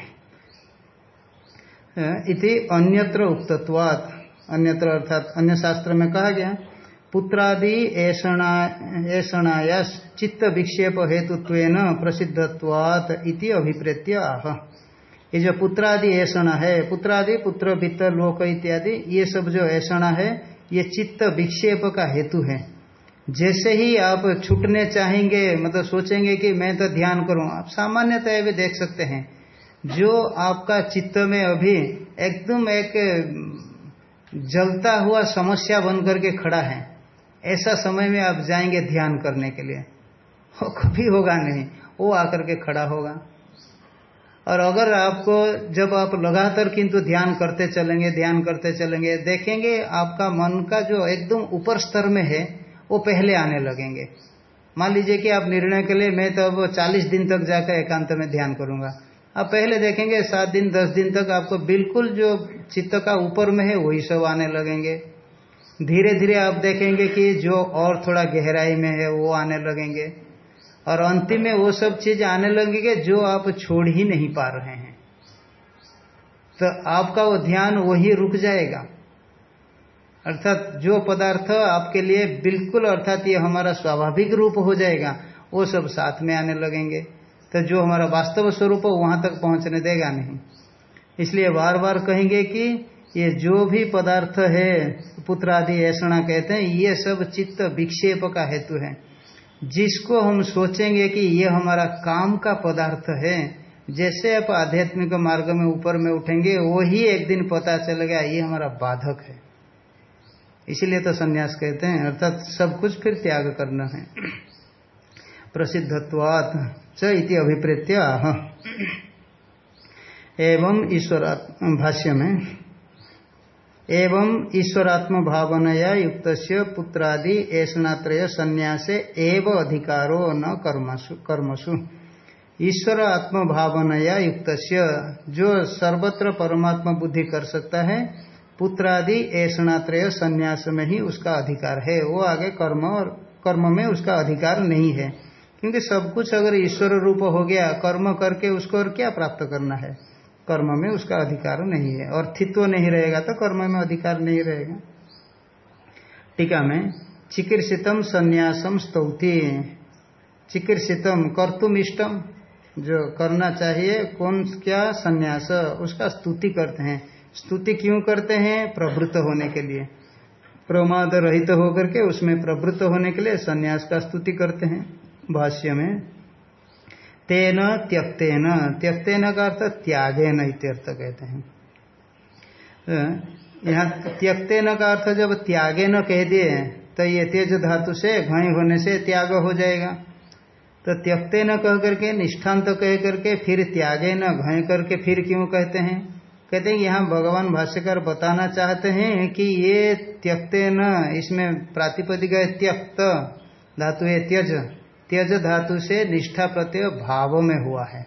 इति अन्यत्र उक्तत्वात्। अन्यत्र अर्थात अन्य शास्त्र में कहा गया, पुत्रादि ऐषणाया चित्त विक्षेप हेतुत्व प्रसिद्धत्वात् इति अभिप्रेत्य आह। ये जो पुत्रादि ऐषणा है, पुत्रादि, पुत्र वित्त लोक इत्यादि, ये सब जो ऐषणा है, ये चित्त विक्षेप का हेतु है। जैसे ही आप छूटने चाहेंगे मतलब सोचेंगे कि मैं तो ध्यान करूँ, आप सामान्यतः भी देख सकते हैं जो आपका चित्त में अभी एकदम एक जलता हुआ समस्या बन करके खड़ा है, ऐसा समय में आप जाएँगे ध्यान करने के लिए। वो कभी होगा नहीं, वो आकर के खड़ा होगा। और अगर आपको, जब आप लगातार किंतु ध्यान करते चलेंगे, ध्यान करते चलेंगे, देखेंगे आपका मन का जो एकदम ऊपर स्तर में है, वो पहले आने लगेंगे। मान लीजिए कि आप निर्णय के लिए, मैं तो अब चालीस दिन तक जाकर एकांत में ध्यान करूँगा। आप पहले देखेंगे, सात दिन, दस दिन तक आपको बिल्कुल जो चित्त का ऊपर में है, वही सब आने लगेंगे। धीरे धीरे आप देखेंगे कि जो और थोड़ा गहराई में है, वो आने लगेंगे। और अंतिम में वो सब चीज़ आने लगेंगे जो आप छोड़ ही नहीं पा रहे हैं। तो आपका वो ध्यान वही रुक जाएगा। अर्थात जो पदार्थ आपके लिए बिल्कुल, अर्थात ये हमारा स्वाभाविक रूप हो जाएगा, वो सब साथ में आने लगेंगे। तो जो हमारा वास्तव स्वरूप है वहाँ तक पहुँचने देगा नहीं। इसलिए बार बार कहेंगे कि ये जो भी पदार्थ है, पुत्र आदि ऐसा कहते हैं, ये सब चित्त विक्षेप का हेतु है। जिसको हम सोचेंगे कि ये हमारा काम का पदार्थ है, जैसे आप आध्यात्मिक मार्ग में ऊपर में उठेंगे, वही एक दिन पता चलेगा, ये हमारा बाधक है। इसीलिए तो संन्यास कहते हैं, अर्थात सब कुछ फिर त्याग करना है। प्रसिद्धत्वात्। इति अभिप्रेत्य एवं ईश्वर भाष्य में एवं ईश्वरात्म भावनया युक्त पुत्रादि ऐसनात्रय संन्यासे एव अधिकारो न कर्मसु कर्मसु। ईश्वर आत्म भावनया युक्त जो सर्वत्र परमात्मा बुद्धि कर सकता है, पुत्रादि ऐसनात्रय संन्यास में ही उसका अधिकार है। वो आगे कर्म और, कर्म में उसका अधिकार नहीं है। क्योंकि सब कुछ अगर ईश्वर रूप हो गया, कर्म करके उसको और क्या प्राप्त करना है? कर्म में उसका अधिकार नहीं है। और थित्व नहीं रहेगा तो कर्म में अधिकार नहीं रहेगा। टीका में, चिकित्सितम संन्यासम स्तौति। चिकित्सितम कर्तुम इष्टम। जो करना चाहिए, कौन क्या संन्यास, उसका स्तुति करते हैं। स्तुति क्यों करते हैं? प्रवृत्त होने के लिए। प्रमाद रहित होकर के उसमें प्रवृत्त होने के लिए संन्यास का स्तुति करते हैं। भाष्य में, तेन त्यक्तेन त्यक्तेन का अर्थ त्यागेन इत्यर्थ कहते हैं। यहाँ त्यक्तेन का अर्थ जब त्यागेन कह दिए तो ये तेज धातु से घई होने से त्याग हो जाएगा। तो त्यक्ते न कह करके, निष्ठांत तो कह करके, फिर त्यागे न घय करके फिर क्यों कहते हैं? कहते हैं, यहाँ भगवान भाष्यकार बताना चाहते हैं कि ये त्यक्ते न इसमें प्रातिपदिक त्यक्त, धातु है त्यज। त्यज धातु से निष्ठा प्रत्यय भाव में हुआ है।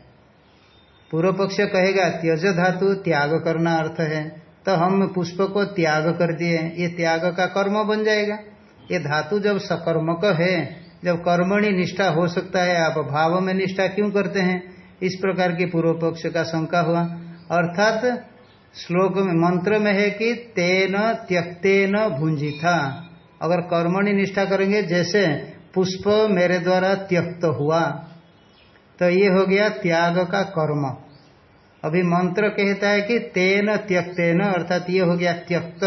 पूर्व पक्ष कहेगा त्यज धातु त्याग करना अर्थ है। तो हम पुष्प को त्याग कर दिए। ये त्याग का कर्म बन जाएगा। ये धातु जब सकर्मक है, जब कर्मणि निष्ठा हो सकता है, आप भाव में निष्ठा क्यों करते हैं? इस प्रकार की पूर्व पक्ष का शंका हुआ। अर्थात श्लोक में, मंत्र में है कि तेन त्यक्तेन भुंजी था अगर कर्मणि निष्ठा करेंगे, जैसे पुष्प मेरे द्वारा त्यक्त हुआ। तो ये हो गया त्याग का कर्म। अभी मंत्र कहता है कि तेन त्यक्तेन, अर्थात ये हो गया त्यक्त।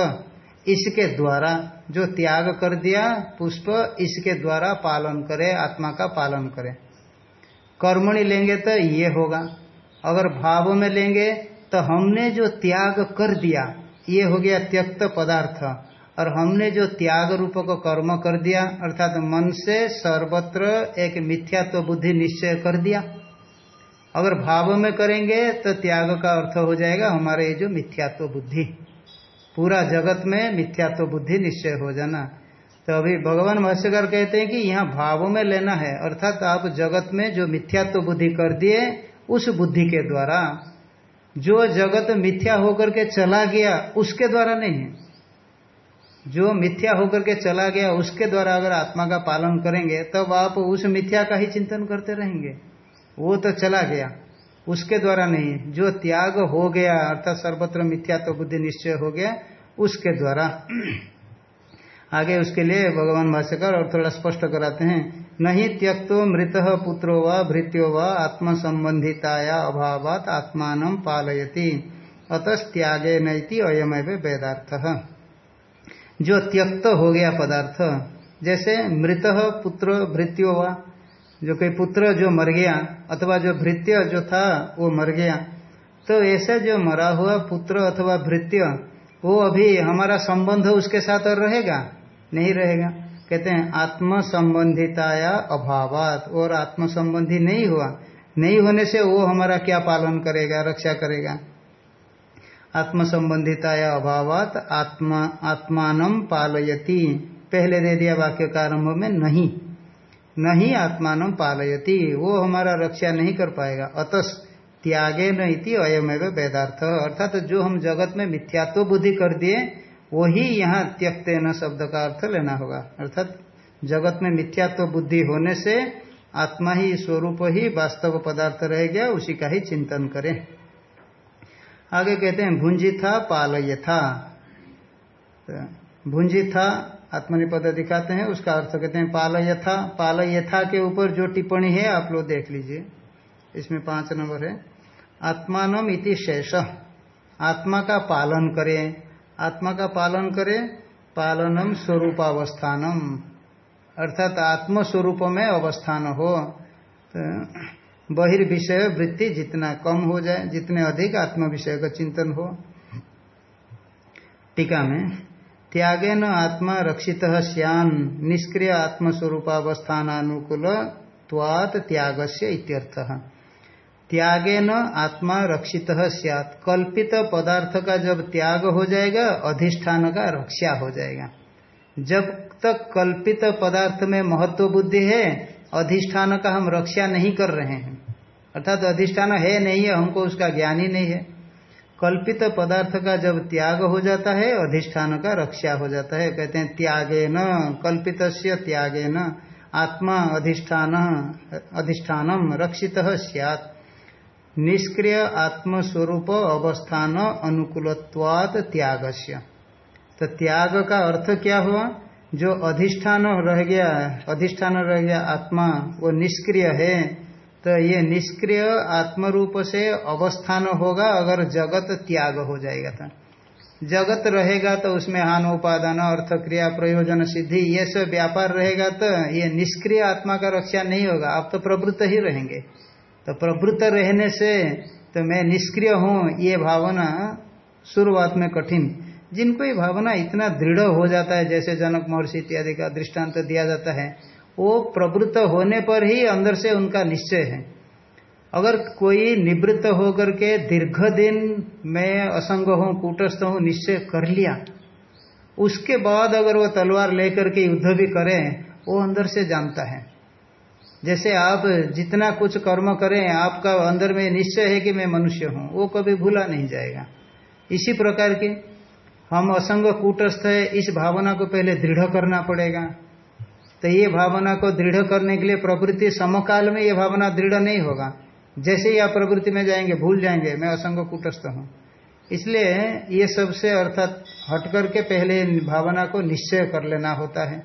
इसके द्वारा जो त्याग कर दिया पुष्प, इसके द्वारा पालन करे, आत्मा का पालन करे। कर्मणि लेंगे तो ये होगा। अगर भाव में लेंगे तो हमने जो त्याग कर दिया, ये हो गया त्यक्त पदार्थ। और हमने जो त्याग रूप को कर्म कर दिया, अर्थात मन से सर्वत्र एक मिथ्यात्व बुद्धि निश्चय कर दिया। अगर भाव में करेंगे तो त्याग का अर्थ हो जाएगा हमारे ये जो मिथ्यात्व बुद्धि। पूरा जगत में मिथ्यात्व बुद्धि निश्चय हो जाना। तो अभी भगवान भाष्यकार कहते हैं कि यहाँ भाव में लेना है, अर्थात आप जगत में जो मिथ्यात्व बुद्धि कर दिए, उस बुद्धि के द्वारा, जो जगत मिथ्या होकर के चला गया, उसके द्वारा नहीं है। जो मिथ्या होकर के चला गया, उसके द्वारा अगर आत्मा का पालन करेंगे, तब आप उस मिथ्या का ही चिंतन करते रहेंगे। वो तो चला गया। उसके द्वारा नहीं। जो त्याग हो गया, अर्थात सर्वत्र मिथ्या तो बुद्धि निश्चय हो गया, उसके द्वारा। आगे उसके लिए भगवान भाष्यकर और थोड़ा स्पष्ट कराते हैं। नहीं त्यक्तो मृत पुत्रो व भृत्यो व आत्म संबंधिताया अभावात आत्मान पालयति। त्यागे नैति अयम वेदार्थ। जो त्यक्त हो गया पदार्थ, जैसे मृत पुत्र भृत्यो व, जो कोई पुत्र जो मर गया, अथवा जो भृत्य जो था, वो मर गया। तो ऐसा जो मरा हुआ पुत्र अथवा भृत्य, वो अभी हमारा संबंध उसके साथ और रहेगा? नहीं रहेगा। कहते हैं आत्म संबंधिताया अभावात, और आत्म संबंधी नहीं हुआ। नहीं होने से वो हमारा क्या पालन करेगा, रक्षा करेगा? आत्म संबंधिताया अभावात आत्मा, आत्मान पालयती। पहले दे दिया वाक्य का आरंभ में, नहीं। नहीं आत्मान पालयती। वो हमारा रक्षा नहीं कर पाएगा। अतस त्यागे न इति अयमेव वेदार्थ। अर्थात तो जो हम जगत में मिथ्यात्व बुद्धि कर दिए, वही यहाँ त्यक्त न शब्द का अर्थ लेना होगा। अर्थात जगत में मिथ्यात्व बुद्धि होने से आत्मा ही स्वरूप ही वास्तव पदार्थ रह गया, उसी का ही चिंतन करें। आगे कहते हैं, भुंजी था पालय था। तो भुंजी था, आत्मनिपद दिखाते हैं, उसका अर्थ कहते हैं पालय था। पालय था के ऊपर जो टिप्पणी है, आप लोग देख लीजिए। इसमें पाँच नंबर है आत्मान इति शेष। आत्मा का पालन करें। आत्मा का पालन करें, पालनम स्वरूपावस्थानम। अर्थात आत्म स्वरूप में अवस्थान हो। तो बहिर्विषय वृत्ति जितना कम हो जाए, जितने अधिक आत्म विषय का चिंतन हो। टीका में, त्यागे न आत्मा रक्षित सियान निष्क्रिय आत्मस्वरूपावस्थानुकूल त्वात त्याग से इत्यर्थ। त्यागे न आत्मा रक्षित सियात। कल्पित पदार्थ का जब त्याग हो जाएगा, अधिष्ठान का रक्षा हो जाएगा। जब तक कल्पित पदार्थ में महत्व बुद्धि है, अधिष्ठान का हम रक्षा नहीं कर रहे हैं। अर्थात तो अधिष्ठान है, नहीं है, हमको उसका ज्ञान ही नहीं है। कल्पित पदार्थ का जब त्याग हो जाता है, अधिष्ठान का रक्षा हो जाता है। कहते हैं त्यागे न कल्पित त्यागे न आत्मा अधिष्ठान, अधिष्ठानम रक्षित सियात। निष्क्रिय आत्मस्वरूप अवस्थान अनुकूलत्वात त्यागस्य। तो त्याग का अर्थ क्या हुआ? जो अधिष्ठान रह गया, अधिष्ठान रह गया, आत्मा, वो निष्क्रिय है तो ये निष्क्रिय आत्मरूप से अवस्थान होगा, अगर जगत त्याग हो जाएगा तो। जगत रहेगा तो उसमें हान उपादान अर्थ क्रिया प्रयोजन, सिद्धि, ये सब व्यापार रहेगा तो ये निष्क्रिय आत्मा का रक्षा नहीं होगा, आप तो प्रवृत्त ही रहेंगे। तो प्रवृत्त रहने से तो मैं निष्क्रिय हूँ, ये भावना शुरुआत में कठिन। जिनको ये भावना इतना दृढ़ हो जाता है, जैसे जनक महर्षि इत्यादि का दृष्टांत दिया जाता है वो प्रवृत्त होने पर ही अंदर से उनका निश्चय है। अगर कोई निवृत्त होकर के दीर्घ दिन में असंग हूँ, कूटस्थ हूँ, निश्चय कर लिया, उसके बाद अगर वो तलवार लेकर के युद्ध भी करें, वो अंदर से जानता है। जैसे आप जितना कुछ कर्म करें, आपका अंदर में निश्चय है कि मैं मनुष्य हूँ, वो कभी भूला नहीं जाएगा। इसी प्रकार के हम असंग कूटस्थ है, इस भावना को पहले दृढ़ करना पड़ेगा। तो ये भावना को दृढ़ करने के लिए प्रवृत्ति समकाल में ये भावना दृढ़ नहीं होगा। जैसे ही आप प्रवृत्ति में जाएँगे, भूल जाएँगे, मैं असंग कूटस्थ हूँ। इसलिए ये सबसे अर्थात हट करके पहले भावना को निश्चय कर लेना होता है।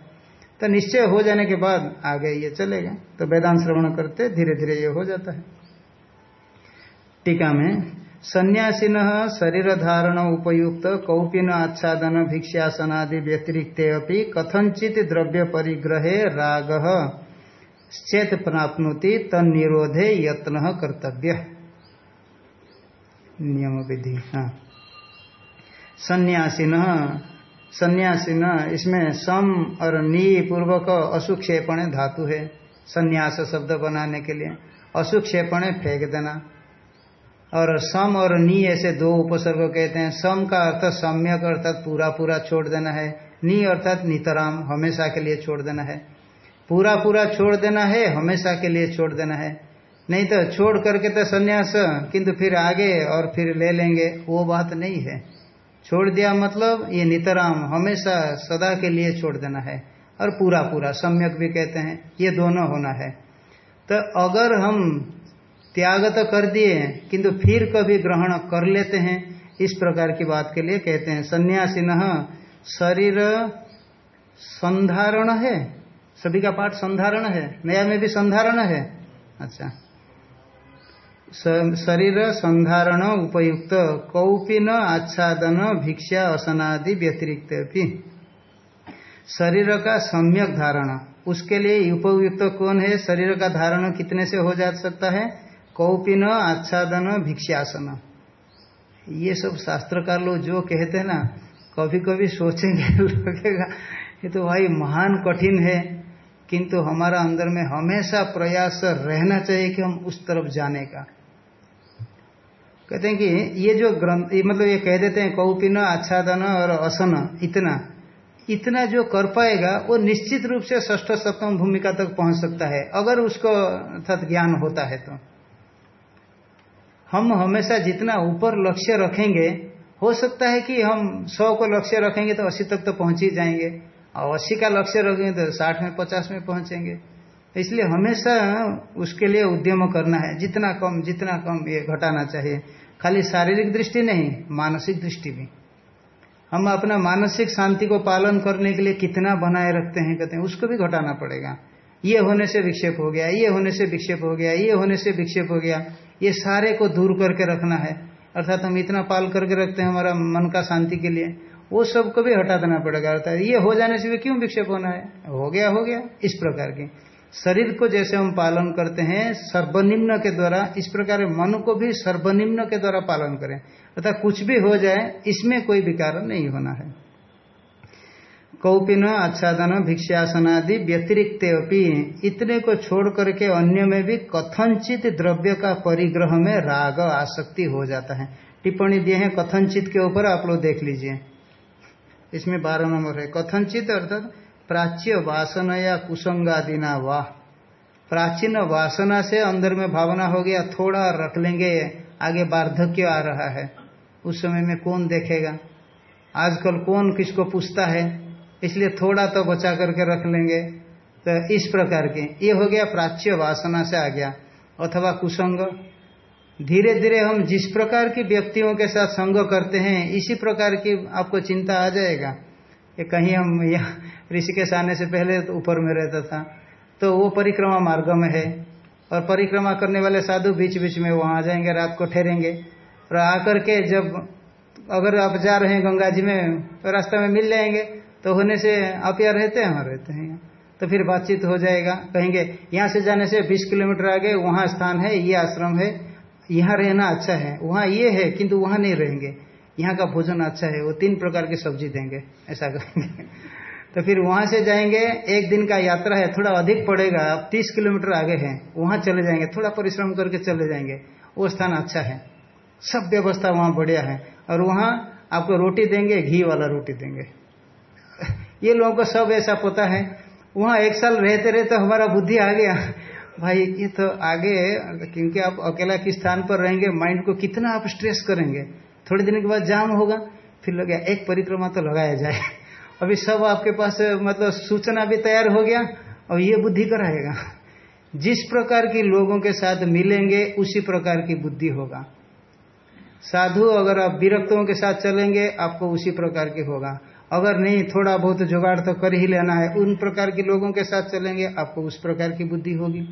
तो निश्चय हो जाने के बाद आगे ये चलेगा। तो वेदांत श्रवण करते धीरे धीरे ये हो जाता है। टीका में सन्यासीन शरीर धारण उपयुक्त, कौपिन आच्छादन, भिक्षासनादि व्यतिरिक्त अभी कथनचित द्रव्य परिग्रहे राग चेत प्राप्नोति तनिरोधे यत्न कर्तव्य। नियम विधि हाँ। सन्यासीन सन्यासीन, इसमें सम और नी पूर्वक असुक्षेपण धातु है, सन्यास शब्द बनाने के लिए। असुक्षेपण फेंक देना। और सम और नी ऐसे दो उपसर्ग कहते हैं। सम का अर्थ सम्यक अर्थात पूरा पूरा छोड़ देना है। नी अर्थात नितराम, हमेशा के लिए छोड़ देना है। पूरा पूरा छोड़ देना है, हमेशा के लिए छोड़ देना है। नहीं तो छोड़ करके तो संन्यास, किंतु फिर आगे और फिर ले लेंगे, वो बात नहीं है। छोड़ दिया मतलब ये नितराम, हमेशा सदा के लिए छोड़ देना है। और पूरा पूरा, सम्यक भी कहते हैं, ये दोनों होना है। तो अगर हम त्याग तो कर दिए हैं, किंतु फिर कभी ग्रहण कर लेते हैं। इस प्रकार की बात के लिए कहते हैं सन्यासी न शरीर संधारण है। सभी का पाठ संधारण है, नया में भी संधारण है। अच्छा। शरीर संधारण उपयुक्त कौपिन आच्छादन, भिक्षा असनादि व्यतिरिक्त भी। शरीर का सम्यक धारण, उसके लिए उपयुक्त कौन है? शरीर का धारण कितने से हो जा सकता है? कौपिन आच्छादन, भिक्षासन। ये सब शास्त्रकार लोग जो कहते हैं ना कभी कभी सोचेंगे [LAUGHS] लगेगा, ये तो भाई महान कठिन है, किंतु हमारा अंदर में हमेशा प्रयास रहना चाहिए कि हम उस तरफ़ जाने का। कहते हैं कि ये जो ग्रंथ मतलब ये कह देते हैं कौपिन आच्छादन और असन इतना। इतना जो कर पाएगा, वो निश्चित रूप से ष्ठ सप्तम भूमिका तक पहुँच सकता है, अगर उसको अर्थात ज्ञान होता है तो। हम हमेशा जितना ऊपर लक्ष्य रखेंगे, हो सकता है कि हम सौ को लक्ष्य रखेंगे तो अस्सी तक तो पहुँच ही जाएँगे। और अस्सी का लक्ष्य रखेंगे तो साठ में, पचास में पहुँचेंगे। इसलिए हमेशा उसके लिए उद्यम करना है। जितना कम जितना कम ये घटाना चाहिए। खाली शारीरिक दृष्टि नहीं, मानसिक दृष्टि भी। हम अपना मानसिक शांति को पालन करने के लिए कितना बनाए रखते हैं, कहते हैं, उसको भी घटाना पड़ेगा। ये होने से विक्षेप हो गया, ये होने से विक्षेप हो गया, ये होने से विक्षेप हो गया। ये सारे को दूर करके रखना है। अर्थात हम इतना पाल करके रखते हैं हमारा मन का शांति के लिए, वो सबको भी हटा देना पड़ेगा। अर्थात ये हो जाने से भी क्यों विक्षेप होना है? हो गया हो गया। इस प्रकार के। शरीर को जैसे हम पालन करते हैं, सर्वनिम्न के द्वारा, इस प्रकार मन को भी सर्वनिम्न के द्वारा पालन करें। अर्थात कुछ भी हो जाए, इसमें कोई विकार नहीं होना है। कौपिन, आच्छादन भिक्षासनादि व्यतिरिक्त इतने को छोड़ करके अन्य में भी कथनचित द्रव्य का परिग्रह में राग आसक्ति हो जाता है। टिप्पणी दिए हैं कथनचित के ऊपर आप लोग देख लीजिए। इसमें बारह नंबर है। कथनचित अर्थात प्राच्य वासना या कुसंगादिना वाह प्राचीन वासना से अंदर में भावना हो गया, थोड़ा रख लेंगे, आगे वार्धक्य आ रहा है। उस समय में कौन देखेगा? आजकल कौन किसको पूछता है? इसलिए थोड़ा तो बचा करके रख लेंगे। तो इस प्रकार के, ये हो गया प्राच्य वासना से आ गया। अथवा कुसंग। धीरे धीरे हम जिस प्रकार की व्यक्तियों के साथ संग करते हैं, इसी प्रकार की आपको चिंता आ जाएगा कि कहीं हम यहाँ [LAUGHS] ऋषिकेश आने से पहले तो ऊपर में रहता था। तो वो परिक्रमा मार्ग में है। और परिक्रमा करने वाले साधु बीच बीच में वहाँ आ जाएँगे, रात को ठहरेंगे। और आकर के जब, अगर आप जा रहे हैं गंगा जी में तो रास्ते में मिल जाएँगे। तो होने से आप यहाँ रहते हैं रहते हैं। तो फिर बातचीत हो जाएगा। कहेंगे, यहाँ से जाने से 20 किलोमीटर आगे वहाँ स्थान है, ये आश्रम है, यहाँ रहना अच्छा है। वहाँ ये है, किंतु वहाँ नहीं रहेंगे। यहाँ का भोजन अच्छा है, वो तीन प्रकार की सब्ज़ी देंगे, ऐसा करेंगे। [LAUGHS] तो फिर वहाँ से जाएँगे, एक दिन का यात्रा है, थोड़ा अधिक पड़ेगा, आप तीस किलोमीटर आगे हैं, वहाँ चले जाएँगे, थोड़ा परिश्रम करके चले जाएँगे, वो स्थान अच्छा है। सब व्यवस्था वहाँ बढ़िया है। और वहाँ आपको रोटी देंगे, घी वाला रोटी देंगे। ये लोगों को सब ऐसा पता है। वहाँ एक साल रहते रहते हमारा बुद्धि आ गया। भाई, ये तो आगे, क्योंकि आप अकेला किस स्थान पर रहेंगे माइंड को कितना आप स्ट्रेस करेंगे? थोड़े दिन के बाद जाम होगा, फिर लग गया, एक परिक्रमा तो लगाया जाए। अभी सब आपके पास मतलब सूचना भी तैयार हो गया, और ये बुद्धि कराएगा जिस प्रकार के लोगों के साथ मिलेंगे, उसी प्रकार की बुद्धि होगा। साधु अगर आप विरक्तों के साथ चलेंगे, आपको उसी प्रकार की होगा। अगर नहीं, थोड़ा बहुत जुगाड़ तो कर ही लेना है। उन प्रकार के लोगों के साथ चलेंगे, आपको उस प्रकार की बुद्धि होगी।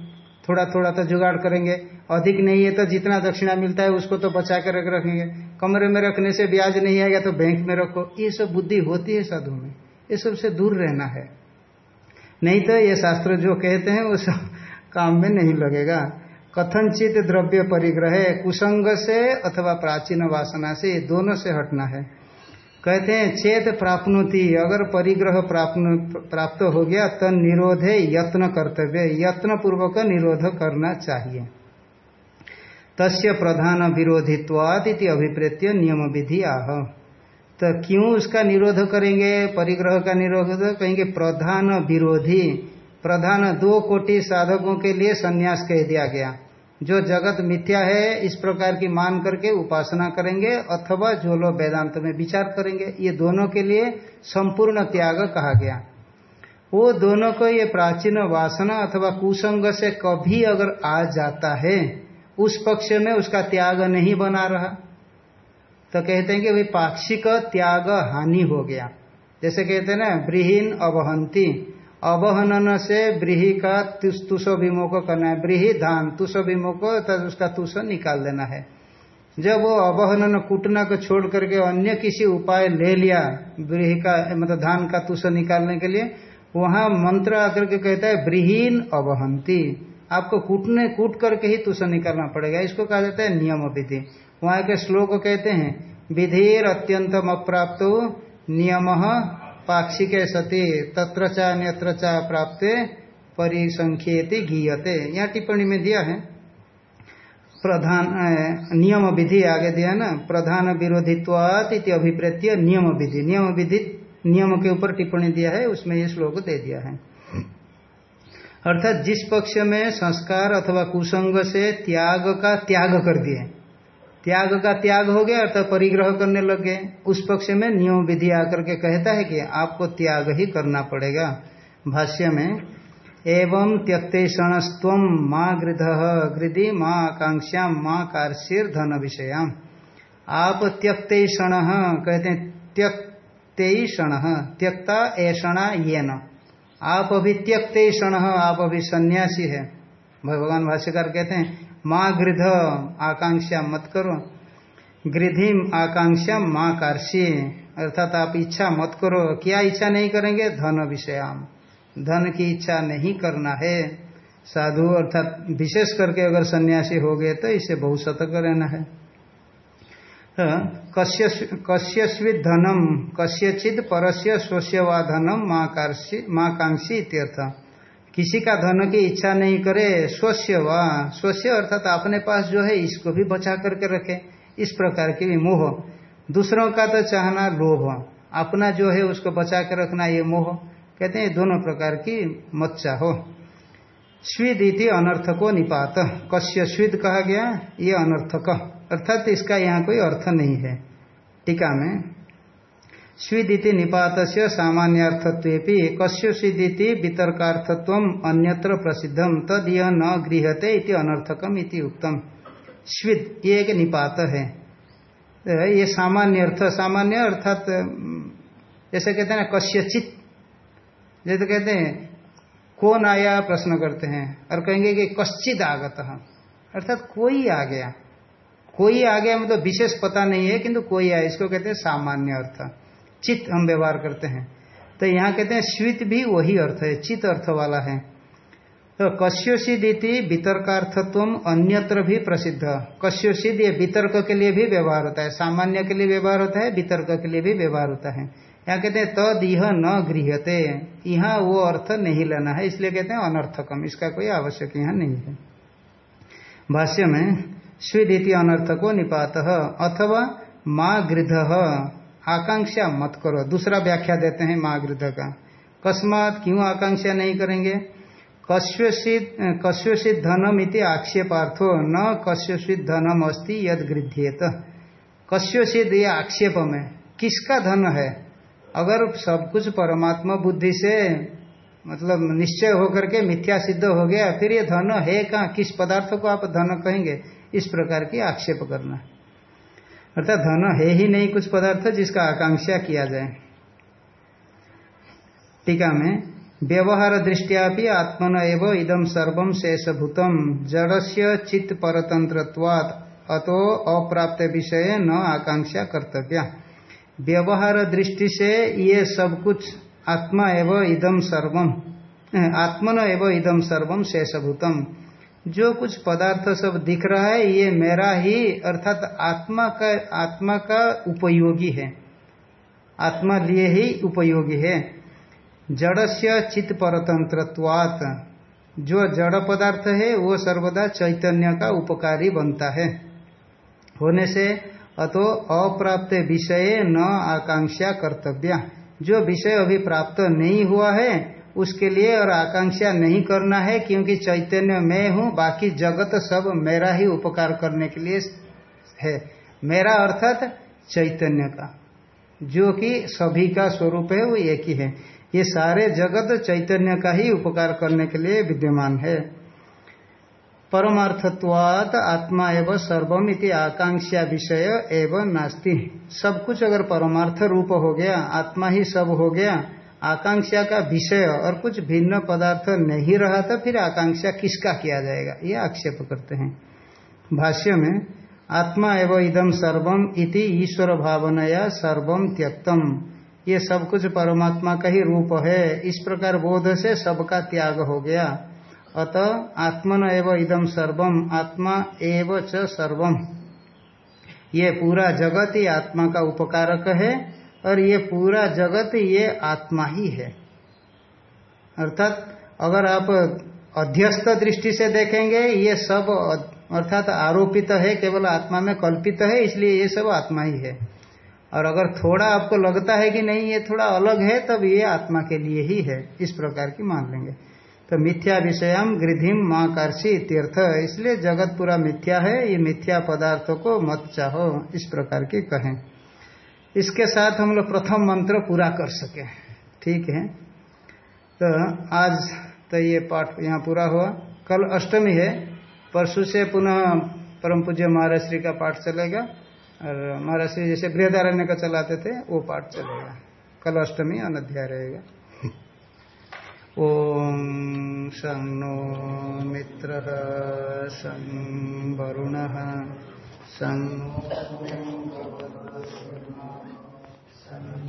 थोड़ा थोड़ा तो जुगाड़ करेंगे। अधिक नहीं है तो जितना दक्षिणा मिलता है, उसको तो बचा कर रख रखेंगे। कमरे में रखने से ब्याज नहीं आएगा तो बैंक में रखो। ये सब बुद्धि होती है साधु में। ये सबसे दूर रहना है। नहीं तो ये शास्त्र जो कहते हैं, वो सब काम में नहीं लगेगा। कथनचित द्रव्य परिग्रह कुसंग से अथवा प्राचीन वासना से दोनों से हटना है। कहते हैं, चेत प्राप्नोति, अगर परिग्रह प्राप्त हो गया तो निरोधे यत्न कर्तव्य यत्न पूर्वक निरोध करना चाहिए। तस्य प्रधान विरोधित्वाद अभिप्रेत्य नियम विधि आह। तो क्यों उसका निरोध करेंगे, परिग्रह का निरोध? कहेंगे, प्रधान विरोधी, प्रधान दो कोटि साधकों के लिए संन्यास कह दिया गया। जो जगत मिथ्या है, इस प्रकार की मान करके उपासना करेंगे अथवा जो लोग वेदांत में विचार करेंगे, ये दोनों के लिए संपूर्ण त्याग कहा गया। वो दोनों को ये प्राचीन वासना अथवा कुसंग से कभी अगर आ जाता है, उस पक्ष में उसका त्याग नहीं बना रहा। तो कहते हैं कि भाई पाक्षिक त्याग हानि हो गया। जैसे कहते हैं ना, ब्रीहीन अवहंती। अवहनन से ब्रीही का तुष विमोक करना है। ब्रीही धान तुष विमोक तब उसका तुष निकाल देना है। जब वो अवहनन कुटना को छोड़ करके अन्य किसी उपाय ले लिया, ब्रीही का मतलब धान का तुष निकालने के लिए, वहाँ मंत्र आकर के कहता है, ब्रीहीन अवहंती। आपको कूटने, कूट करके ही तुष निकालना पड़ेगा। इसको कहा जाता है नियम विधि। वहाँ के श्लोक कहते हैं, विधिर अत्यंतम अप्राप्त नियम पाक्षिक सती, तत्र चा अन्यत्र चा प्राप्त परिसंख्येति गीयते। यहाँ टिप्पणी में दिया है। प्रधान नियम विधि आगे दिया ना? प्रधान विरोधित्वात अभिप्रेत्य नियम विधि नियम विधि नियम के ऊपर टिप्पणी दिया है, उसमें ये श्लोक दे दिया है। अर्थात जिस पक्ष में संस्कार अथवा कुसंग से त्याग का त्याग कर दिए। त्याग का त्याग हो गया अर्थात परिग्रह करने लग गए। उस पक्ष में नियम विधि आकर के कहता है कि आपको त्याग ही करना पड़ेगा। भाष्य में, एवं त्यक्तेषणस्व माँ गृध, गृधि माँ आकांक्षा, माँ कार्शिर धन विषयाम। आप त्यक्त क्षण कहते हैं त्यक्त क्षण त्यक्ता ऐषणा ये न आप अभी त्यक्त क्षण आप अभी सन्यासी है। भगवान भाष्यकार कहते हैं माँ गृध, आकांक्षा मत करो। गृधि आकांक्षा माँ कार्शी अर्थात आप इच्छा मत करो। क्या इच्छा नहीं करेंगे? धन विषयाम। धन की इच्छा नहीं करना है। साधु अर्थात विशेष करके अगर सन्यासी हो गए तो इसे बहुत सतर्क रहना है। कस्यस्वित धनम कस्यचित परस्य स्वस्य वा धनम माँ कांक्षी इत्यर्थ। किसी का धन की इच्छा नहीं करे, स्वस्य व, स्वस्य अर्थात अपने पास जो है, इसको भी बचा करके रखे। इस प्रकार की भी मोह। दूसरों का तो चाहना लोभ। अपना जो है, उसको बचा कर रखना ये मोह। कहते हैं, दोनों प्रकार की मत चाहो स्विद इति अनर्थ को निपात। कश्य स्विद कहा गया, ये अनर्थक। अर्थात इसका यहाँ कोई अर्थ नहीं है। टीका में स्वीदिति निपात से सामान्यर्थत्व कश्य स्वीदिति वितर्कार्थत्व अन्यत्र प्रसिद्धम। तद यह न गृहते अनर्थकम इति उक्तम। स्विद ये एक निपात है। ये सामान्य अर्थ, सामान्य अर्थात जैसे कहते हैं ना कश्यचित जैसे कहते हैं कौन आया प्रश्न करते हैं और कहेंगे कि कश्चित आगत। अर्थात कोई आ गया। कोई आ गया मतलब विशेष पता नहीं है, किंतु कोई आया। इसको कहते हैं सामान्य अर्थ। चित हम व्यवहार करते हैं। तो यहाँ कहते हैं स्वित भी वही अर्थ है, चित अर्थ वाला है। तो कश्योषिद वितर्कार्थत्व अन्यत्र भी प्रसिद्ध। कश्योषिद ये वितर्क के लिए भी व्यवहार होता है, सामान्य के लिए व्यवहार होता है, वितर्क के लिए भी व्यवहार होता है। यहाँ कहते हैं तद यह न गृहते यहाँ वो अर्थ नहीं लेना है, इसलिए कहते हैं अनर्थकम, इसका कोई आवश्यक यहाँ नहीं है। भाष्य में स्विदिति अनर्थको निपात, अथवा माँ गृध आकांक्षा मत करो। दूसरा व्याख्या देते हैं महागृध का। कस्मात क्यों आकांक्षा नहीं करेंगे? कश्यसित धनम इति आक्षेपार्थो। न कश्यसित धनम अस्ति यद गृध्येत कश्यसित ये आक्षेप में किसका धन है? अगर सब कुछ परमात्मा बुद्धि से मतलब निश्चय होकर के मिथ्या सिद्ध हो गया, फिर ये धन है कहाँ? किस पदार्थ को आप धन कहेंगे? इस प्रकार की आक्षेप करना। है अर्थात धन है ही नहीं कुछ पदार्थ जिसका आकांक्षा किया जाए। टीका में, व्यवहार दृष्टिया आत्मन एवं इदम सर्वम शेषभूतम जड़स्य चित्त परतंत्रवाद अतो अप्राप्त विषय न आकांक्षा कर्तव्य। व्यवहार दृष्टि से ये सब कुछ आत्मा एवं इदम सर्वम आत्मन एवं इदम सर्वम शेषभूतम जो कुछ पदार्थ सब दिख रहा है, ये मेरा ही, अर्थात आत्मा का आत्मा का उपयोगी है। आत्मा लिए ही उपयोगी है। जड़स्य चित्त परतंत्रत्वात जो जड़ पदार्थ है, वो सर्वदा चैतन्य का उपकारी बनता है। होने से अतो अप्राप्त विषय न आकांक्षा कर्तव्य। जो विषय अभी प्राप्त नहीं हुआ है उसके लिए और आकांक्षा नहीं करना है, क्योंकि चैतन्य मैं हूँ, बाकी जगत सब मेरा ही उपकार करने के लिए है। मेरा अर्थात चैतन्य का, जो कि सभी का स्वरूप है, वो एक ही है। ये सारे जगत चैतन्य का ही उपकार करने के लिए विद्यमान है। परमार्थत्वात आत्मा एवं सर्वम इति आकांक्षा विषय एवं नास्ति। सब कुछ अगर परमार्थ रूप हो गया, आत्मा ही सब हो गया आकांक्षा का विषय और कुछ भिन्न पदार्थ नहीं रहा तो फिर आकांक्षा किसका किया जाएगा? ये आक्षेप करते हैं। भाष्य में, आत्मा एवं इदम सर्वम इति ईश्वर भावनाया सर्वम त्यक्तम। ये सब कुछ परमात्मा का ही रूप है। इस प्रकार बोध से सबका त्याग हो गया। अतः आत्मन एवं इदम सर्वम आत्मा एवं च सर्वम ये पूरा जगत ही आत्मा का उपकारक है। और ये पूरा जगत ये आत्मा ही है। अर्थात अगर आप अध्यस्त दृष्टि से देखेंगे, ये सब अर्थात आरोपित है, केवल आत्मा में कल्पित है, इसलिए ये सब आत्मा ही है। और अगर थोड़ा आपको लगता है कि नहीं, ये थोड़ा अलग है, तब ये आत्मा के लिए ही है, इस प्रकार की मान लेंगे। तो मिथ्या विषयम गृधिम माँ तीर्थ इसलिए जगत पूरा मिथ्या है, ये मिथ्या पदार्थों को मत चाहो, इस प्रकार की कहें। इसके साथ हम लोग प्रथम मंत्र पूरा कर सके ठीक है? तो आज तो ये पाठ यहाँ पूरा हुआ। कल अष्टमी है। परसों से पुनः परम पूज्य महाराष्ट्री का पाठ चलेगा। और महाराष्ट्री जैसे बृहदारण्य का चलाते थे वो पाठ चलेगा। कल अष्टमी अनध्याय रहेगा। [LAUGHS] ओम सं नो मित्र सं वरुण सं